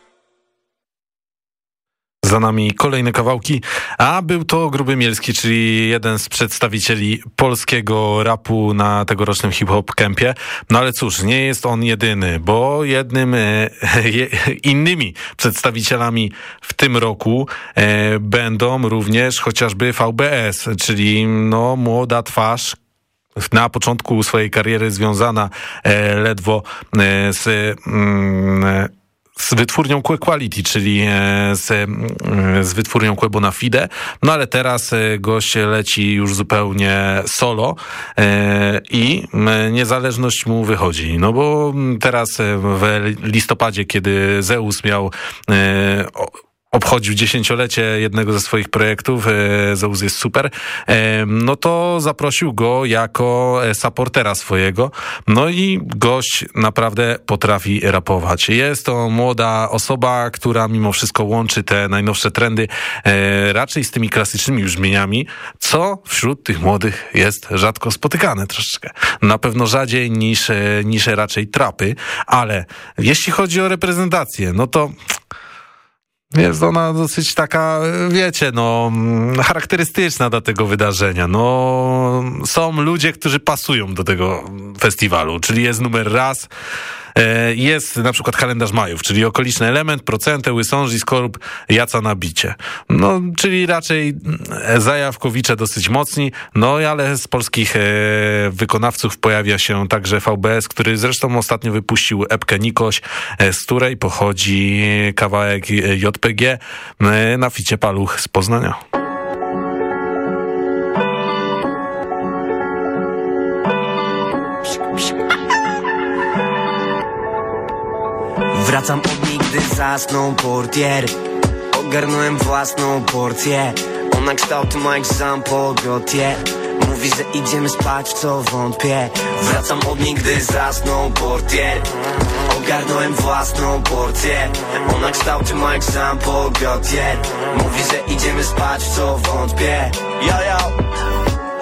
Za nami kolejne kawałki, a był to Gruby Mielski, czyli jeden z przedstawicieli polskiego rapu na tegorocznym hip-hop kempie. No ale cóż, nie jest on jedyny, bo jednym, e, innymi przedstawicielami w tym roku e, będą również chociażby VBS, czyli no młoda twarz, na początku swojej kariery związana e, ledwo e, z... Mm, z wytwórnią Que Quality, czyli e, z, e, z wytwórnią Que Bona Fide, no ale teraz e, gość leci już zupełnie solo i niezależność mu wychodzi, no bo teraz w listopadzie, kiedy Zeus miał obchodził dziesięciolecie jednego ze swoich projektów, e, Zeus jest super, e, no to zaprosił go jako e, supportera swojego, no i gość naprawdę potrafi rapować. Jest to młoda osoba, która mimo wszystko łączy te najnowsze trendy raczej z tymi klasycznymi brzmieniami, co wśród tych młodych jest rzadko spotykane troszeczkę. Na pewno rzadziej niż, niż raczej trapy, ale jeśli chodzi o reprezentację, no to jest ona dosyć taka, wiecie, no, charakterystyczna dla tego wydarzenia. No, są ludzie, którzy pasują do tego festiwalu, czyli jest numer raz, jest na przykład kalendarz Majów, czyli okoliczny element, procenty, Łysąży, Skorup, Jaca na bicie. No, czyli raczej mm, zajawkowicze dosyć mocni, no ale z polskich e, wykonawców pojawia się także VBS, który zresztą ostatnio wypuścił epkę Nikoś, e, z której pochodzi kawałek JPG e, na ficie Paluch z Poznania. Wracam od nigdy zasnął portier. Ogarnąłem własną porcję. Ona kształty Mike Jean-Paul Gaultier Mówi, że idziemy spać, w co wątpię. Wracam od nigdy zasnął portier. Ogarnąłem własną porcję. Ona kształty Mike Jean-Paul Gaultier Mówi, że idziemy spać, w co wątpię. Yo, yo.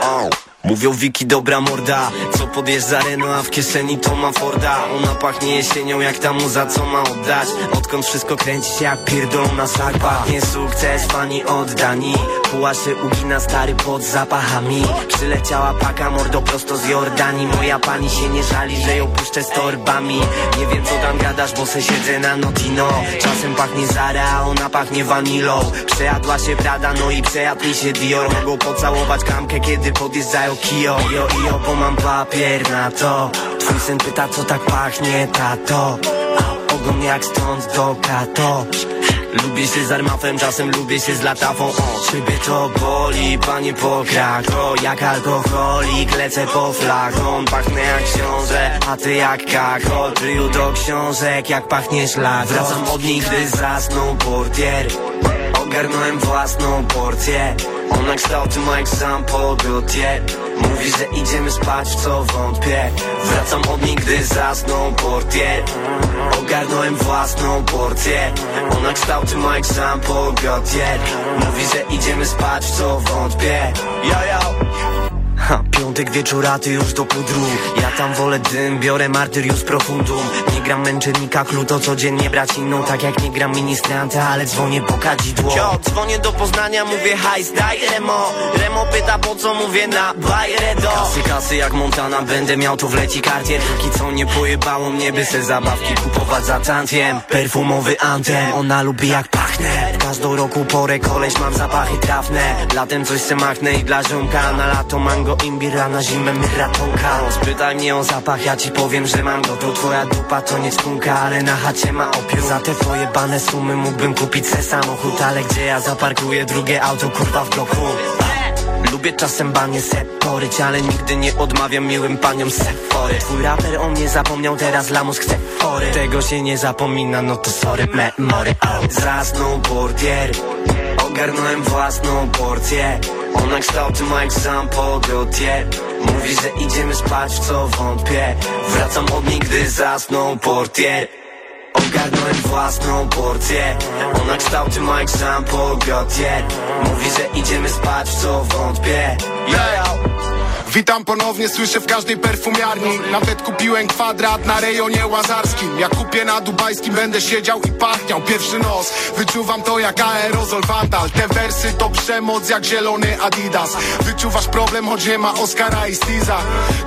Oh. Mówią Wiki dobra morda. Co podjeżdża Reno, a w kieszeni to ma Forda? Ona pachnie jesienią jak ta muza co ma oddać? Odkąd wszystko kręci się jak pierdolona sarpa Pachnie sukces, fani oddani. Puła się ugina stary pod zapachami. Przyleciała paka mordo prosto z Jordanii. Moja pani się nie żali, że ją puszczę z torbami. Nie wiem co tam gadasz, bo se siedzę na Notino Czasem pachnie Zara, a ona pachnie vanilą Przejadła się Prada, no i przejadł mi się Dior. Mogą pocałować klamkę, kiedy podjeżdżają Kio, jo, jo, bo mam papier na to Twój syn pyta, co tak pachnie, tato. Ogon jak stąd do kato. Lubię się z armafem, czasem lubię się z latawą O, ciebie to boli, panie po krako Jak alkoholik, lecę po flachon. Pachnę jak książę, a ty jak kakol Tryju do książek, jak pachniesz lak Wracam od nich, gdy zasnął portier Ogarnąłem własną porcję. Ona kształty Mike Sam Gaultier Mówi, że idziemy spać, w co wątpię. Wracam od niej, gdy zasnął portier. Ogarnąłem własną porcję. Ona kształty Mike Sam Gaultier Mówi, że idziemy spać, w co wątpię. Yo, yo Ha, piątek wieczoraty już do pudru. Ja tam wolę dym, biorę martyrius profundum. Nie gram męczennika, kluto codziennie brać inną Tak jak nie gram ministranta, ale dzwonię po kadzidło. Yo, dzwonię do Poznania, mówię hajs, daj Remo. Remo pyta po co, mówię na Redo Kasy, kasy jak Montana, będę miał to wleci kartier. Póki co nie pojebało mnie, by se zabawki kupować za tantiem Perfumowy antem, ona lubi jak pachnę Każdą roku porę koleś mam zapachy trafne. Latem coś se machnę i dla ziomka Na lato mango imbir, a na zimę myrra tonka Spytaj mnie o zapach, ja ci powiem, że mam go. To twoja dupa to nie skunka, ale na chacie ma opium. Za te twoje bane sumy mógłbym kupić se samochód Ale gdzie ja zaparkuję drugie auto, kurwa w bloku Lubię czasem banie se poryć, ale nigdy nie odmawiam miłym paniom sefory Twój raper o mnie zapomniał, teraz lamus chce fory. Tego się nie zapomina, no to sorry, memory. Oh. Zasnął portier, ogarnąłem własną porcję. Ona kształty Mike Sam Gaultier Mówi, że idziemy spać, w co wątpię. Wracam od niej, gdy zasnął portier Ogarnąłem własną porcję. Ona kształty Mike Sam Gaultier Mówi, że idziemy spać, w co wątpię. Yo, yo. Witam ponownie, słyszę w każdej perfumiarni. Nawet kupiłem kwadrat na rejonie łazarskim. Jak kupię na dubajskim, będę siedział i pachniał. Pierwszy nos, wyczuwam to jak aerozol Vandal Te wersy to przemoc jak zielony Adidas. Wyczuwasz problem, choć nie ma Oscara i Stiza.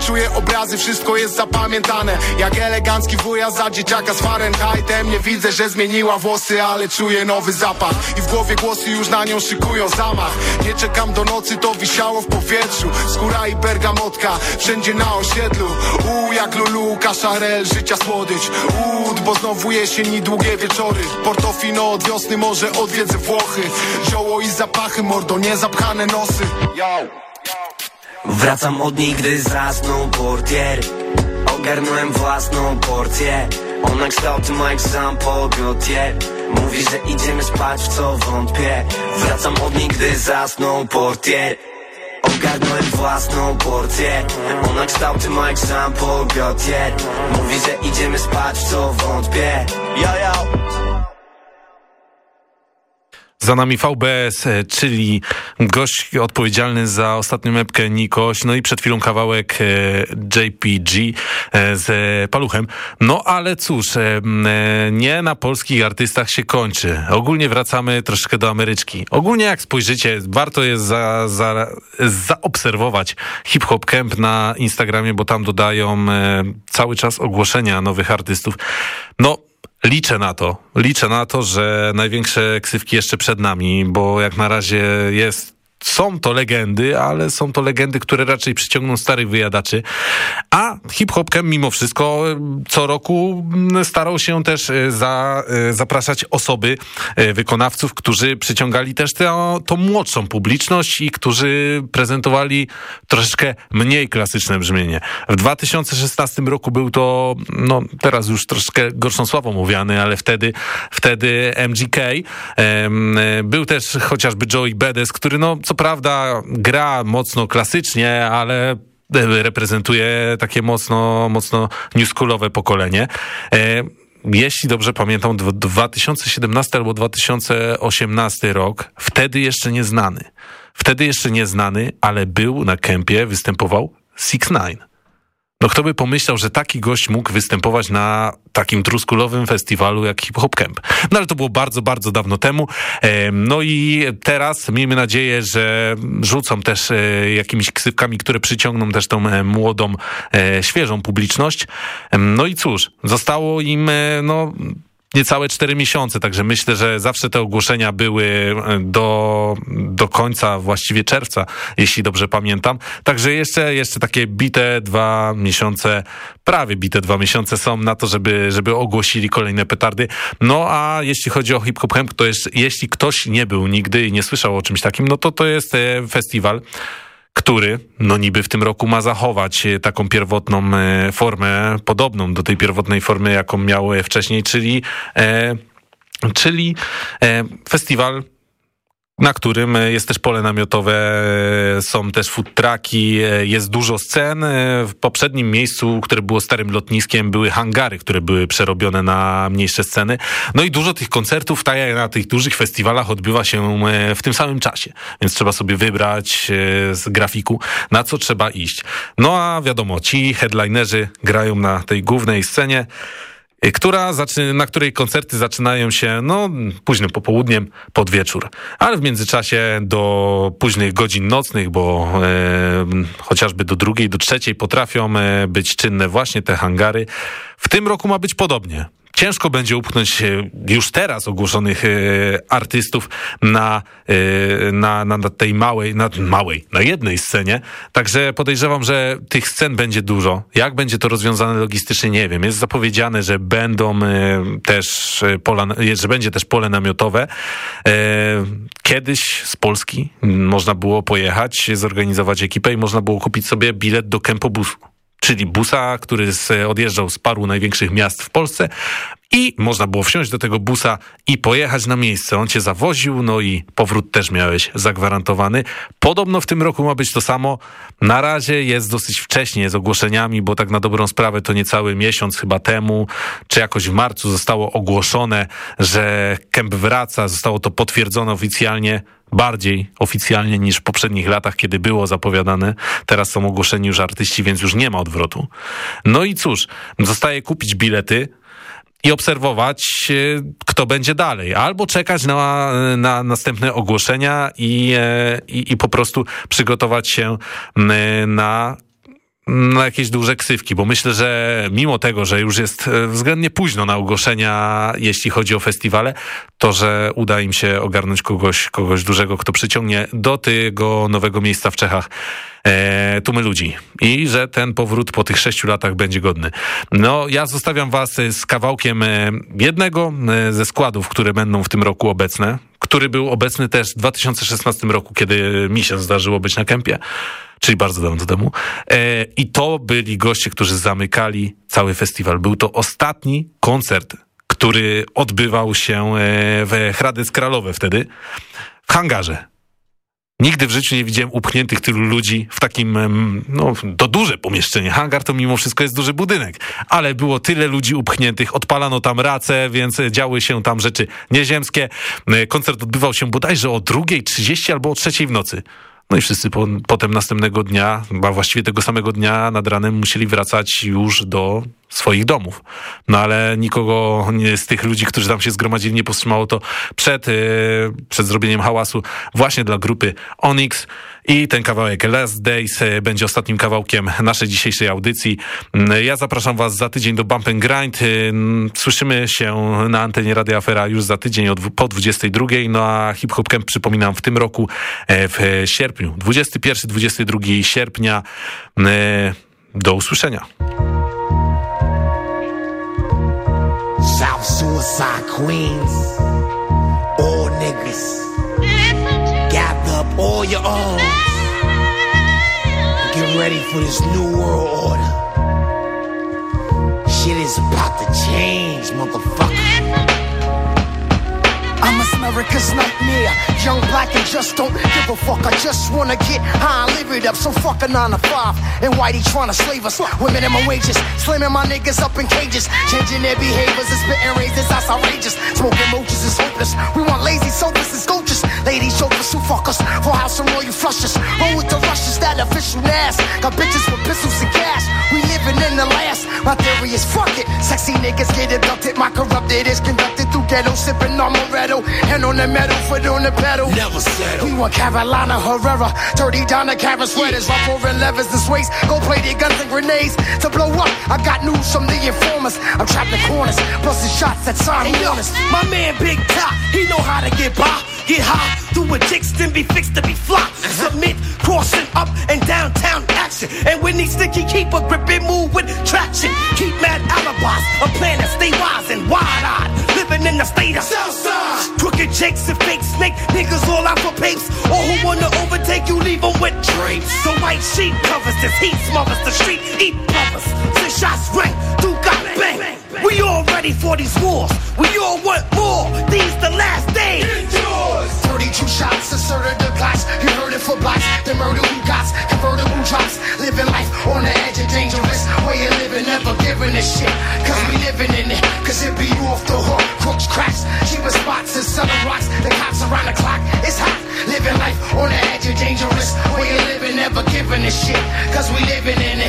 Czuję obrazy, wszystko jest zapamiętane. Jak elegancki wuja za dzieciaka z Fahrenheitem. Nie widzę, że zmieniła włosy, ale czuję nowy zapach. I w głowie głosy już na nią szykują zamach. Nie czekam do nocy, to wisiało w powietrzu. Skóra i bergamotka, wszędzie na osiedlu. Uuu, jak Lulu, kaszarel, życia słodycz. Uuu, bo znowu jesień i długie wieczory. Portofino od wiosny, może odwiedzę Włochy. Zioło i zapachy, mordo, nie zapchane nosy. Yo. Wracam od niej, gdy zasnął portier. Ogarnąłem własną porcję. Ona kształty Mike Sam Gaultier Mówi, że idziemy spać, w co wątpię. Wracam od niej, gdy zasnął portier Ogarnąłem własną porcję. Ona kształty Mike Sam Gaultier Mówi, że idziemy spać, w co wątpię. Yo, yo Za nami VBS, e, czyli gość odpowiedzialny za ostatnią mepkę Nikoś, no i przed chwilą kawałek e, JPG e, z Paluchem. No ale cóż, nie na polskich artystach się kończy. Ogólnie wracamy troszkę do Ameryczki. Ogólnie jak spojrzycie, warto jest za, za, zaobserwować Hip Hop Camp na Instagramie, bo tam dodają cały czas ogłoszenia nowych artystów. No, Liczę na to. Liczę na to, że największe ksywki jeszcze przed nami, bo jak na razie jest są to legendy, ale są to legendy, które raczej przyciągną starych wyjadaczy. A hip-hopkem mimo wszystko co roku starał się też e, za, e, zapraszać osoby, e, wykonawców, którzy przyciągali też tę, tą młodszą publiczność i którzy prezentowali troszeczkę mniej klasyczne brzmienie. W 2016 roku był to, no teraz już troszkę gorszą sławą mówiany, ale wtedy, wtedy MGK. Był też chociażby Joey Bedes, który no co prawda gra mocno klasycznie, ale reprezentuje takie mocno, mocno newschoolowe pokolenie. E, jeśli dobrze pamiętam, 2017 albo 2018 rok, wtedy jeszcze nieznany. Wtedy jeszcze nieznany, ale był na kempie, występował Six Nine. No kto by pomyślał, że taki gość mógł występować na takim truskulowym festiwalu jak Hip Hop Camp. No ale to było bardzo, bardzo dawno temu. No i teraz miejmy nadzieję, że rzucą też e, jakimiś ksywkami, które przyciągną też tą e, młodą, e, świeżą publiczność. No i cóż, zostało im no niecałe cztery miesiące, także myślę, że zawsze te ogłoszenia były e, do, do końca właściwie czerwca, jeśli dobrze pamiętam. Także jeszcze, jeszcze takie bite dwa miesiące, prawie bite dwa miesiące są na to, żeby, żeby ogłosili kolejne petardy. No a jeśli chodzi o Hip Hop Hemp, to jest, jeśli ktoś nie był nigdy i nie słyszał o czymś takim, no to to jest e, festiwal, który no niby w tym roku ma zachować e, taką pierwotną e, formę, podobną do tej pierwotnej formy, jaką miał wcześniej, czyli, e, czyli e, festiwal na którym jest też pole namiotowe, są też food trucki, jest dużo scen. W poprzednim miejscu, które było starym lotniskiem, były hangary, które były przerobione na mniejsze sceny. No i dużo tych koncertów, tak na tych dużych festiwalach, odbywa się w tym samym czasie. Więc trzeba sobie wybrać z grafiku, na co trzeba iść. No a wiadomo, ci headlinerzy grają na tej głównej scenie. Która na której koncerty zaczynają się no późnym popołudniem, pod wieczór. Ale w międzyczasie do późnych godzin nocnych, bo e, chociażby do drugiej, do trzeciej potrafią e, być czynne właśnie te hangary. W tym roku ma być podobnie ciężko będzie upchnąć już teraz ogłoszonych e, artystów na, e, na, na tej małej, na małej, na jednej scenie. Także podejrzewam, że tych scen będzie dużo. Jak będzie to rozwiązane logistycznie, nie wiem. Jest zapowiedziane, że będą e, też pola, że będzie też pole namiotowe. Kiedyś z Polski można było pojechać, zorganizować ekipę i można było kupić sobie bilet do kempobusu czyli busa, który odjeżdżał z paru największych miast w Polsce i można było wsiąść do tego busa i pojechać na miejsce. On cię zawoził, no i powrót też miałeś zagwarantowany. Podobno w tym roku ma być to samo. Na razie jest dosyć wcześnie z ogłoszeniami, bo tak na dobrą sprawę to niecały miesiąc chyba temu, czy jakoś w marcu zostało ogłoszone, że Kemp wraca, zostało to potwierdzone oficjalnie bardziej oficjalnie niż w poprzednich latach, kiedy było zapowiadane. Teraz są ogłoszeni już artyści, więc już nie ma odwrotu. No i cóż, zostaje kupić bilety, i obserwować, e, kto będzie dalej. Albo czekać na, na następne ogłoszenia i, e, i, i po prostu przygotować się na na jakieś duże ksywki, bo myślę, że mimo tego, że już jest e, względnie późno na ogłoszenia, jeśli chodzi o festiwale, to, że uda im się ogarnąć kogoś, kogoś dużego, kto przyciągnie do tego nowego miejsca w Czechach e, tłumy ludzi i że ten powrót po tych sześciu latach będzie godny. No, ja zostawiam was z kawałkiem e, jednego e, ze składów, które będą w tym roku obecne, który był obecny też w 2016 roku, kiedy mi się zdarzyło być na kempie czyli bardzo dawno temu. E, I to byli goście, którzy zamykali cały festiwal. Był to ostatni koncert, który odbywał się e, w Hradec Kralowe wtedy, w hangarze. Nigdy w życiu nie widziałem upchniętych tylu ludzi w takim, no, to duże pomieszczenie. Hangar to mimo wszystko jest duży budynek, ale było tyle ludzi upchniętych, odpalano tam race, więc działy się tam rzeczy nieziemskie. E, koncert odbywał się bodajże o 2.30 albo o 3.00 w nocy. No i wszyscy po, potem następnego dnia, a właściwie tego samego dnia nad ranem musieli wracać już do swoich domów. No ale nikogo z tych ludzi, którzy tam się zgromadzili, nie powstrzymało to przed, yy, przed zrobieniem hałasu właśnie dla grupy Onyx. I ten kawałek Last Days e, będzie ostatnim kawałkiem naszej dzisiejszej audycji. Mm, ja zapraszam was za tydzień do Bump Grind. Y, słyszymy się na antenie Radia Afera już za tydzień po 22. No a Hip Hop Camp przypominam w tym roku e, w sierpniu. 21-22 sierpnia. E, do usłyszenia. South Suicide Queens, all niggas. Gather up all your own. Get ready for this new world order. Shit is about to change, motherfucker. I'm America's nightmare. Young black and just don't give a fuck. I just wanna get high and live it up. So fuck a nine to five. And Whitey trying to slave us women with minimum wages. Slamming my niggas up in cages. Changing their behaviors and spitting razors. That's outrageous. Smoking roaches is hopeless. We want lazy sofas and sculptures. Ladies, chokers who fuck us. For house and roll you flushes. Roll with the rushes. That official ass. Got bitches with pistols and gas. We living in the last. My theory is fuck it. Sexy niggas get abducted. My corrupted is conducted through ghetto. Sipping on Moretto. Hand on the metal, foot on the pedal. Never settle. We want Carolina Herrera. Dirty Donna the cabin sweaters. Rough over levers and sways. Go play their guns and grenades. To blow up, I got news from the informers. I'm trapped in corners. Busting shots at Simon Honest. My man Big Top, he know how to get by. Get high, do a dicks, then be fixed to be flopped. Submit, crossing up and downtown action. And when he sticky, keep a grip and move with traction. Keep mad alibis, a plan to stay wise and wide eyed. Living in the state of Southside. Crooked jakes and fake snake niggas all out for papes. All who wanna overtake you, leave them with drapes. So white sheet covers this heat, smothers the street, eat brothers. Six shots ring, do got bang. We all ready for these wars. We all want more. These the last days. 32 shots, asserted the glass. You heard it for blocks. The murder who got convertible drops. Living life on the edge of dangerous. Way of living, never giving a shit. Cause we living in it. Cause it be you off the hook. Crooks, cracks, cheaper spots and selling rocks. The cops around the clock. It's hot. Living life on the edge of dangerous. Way of living, never giving a shit. Cause we living in it.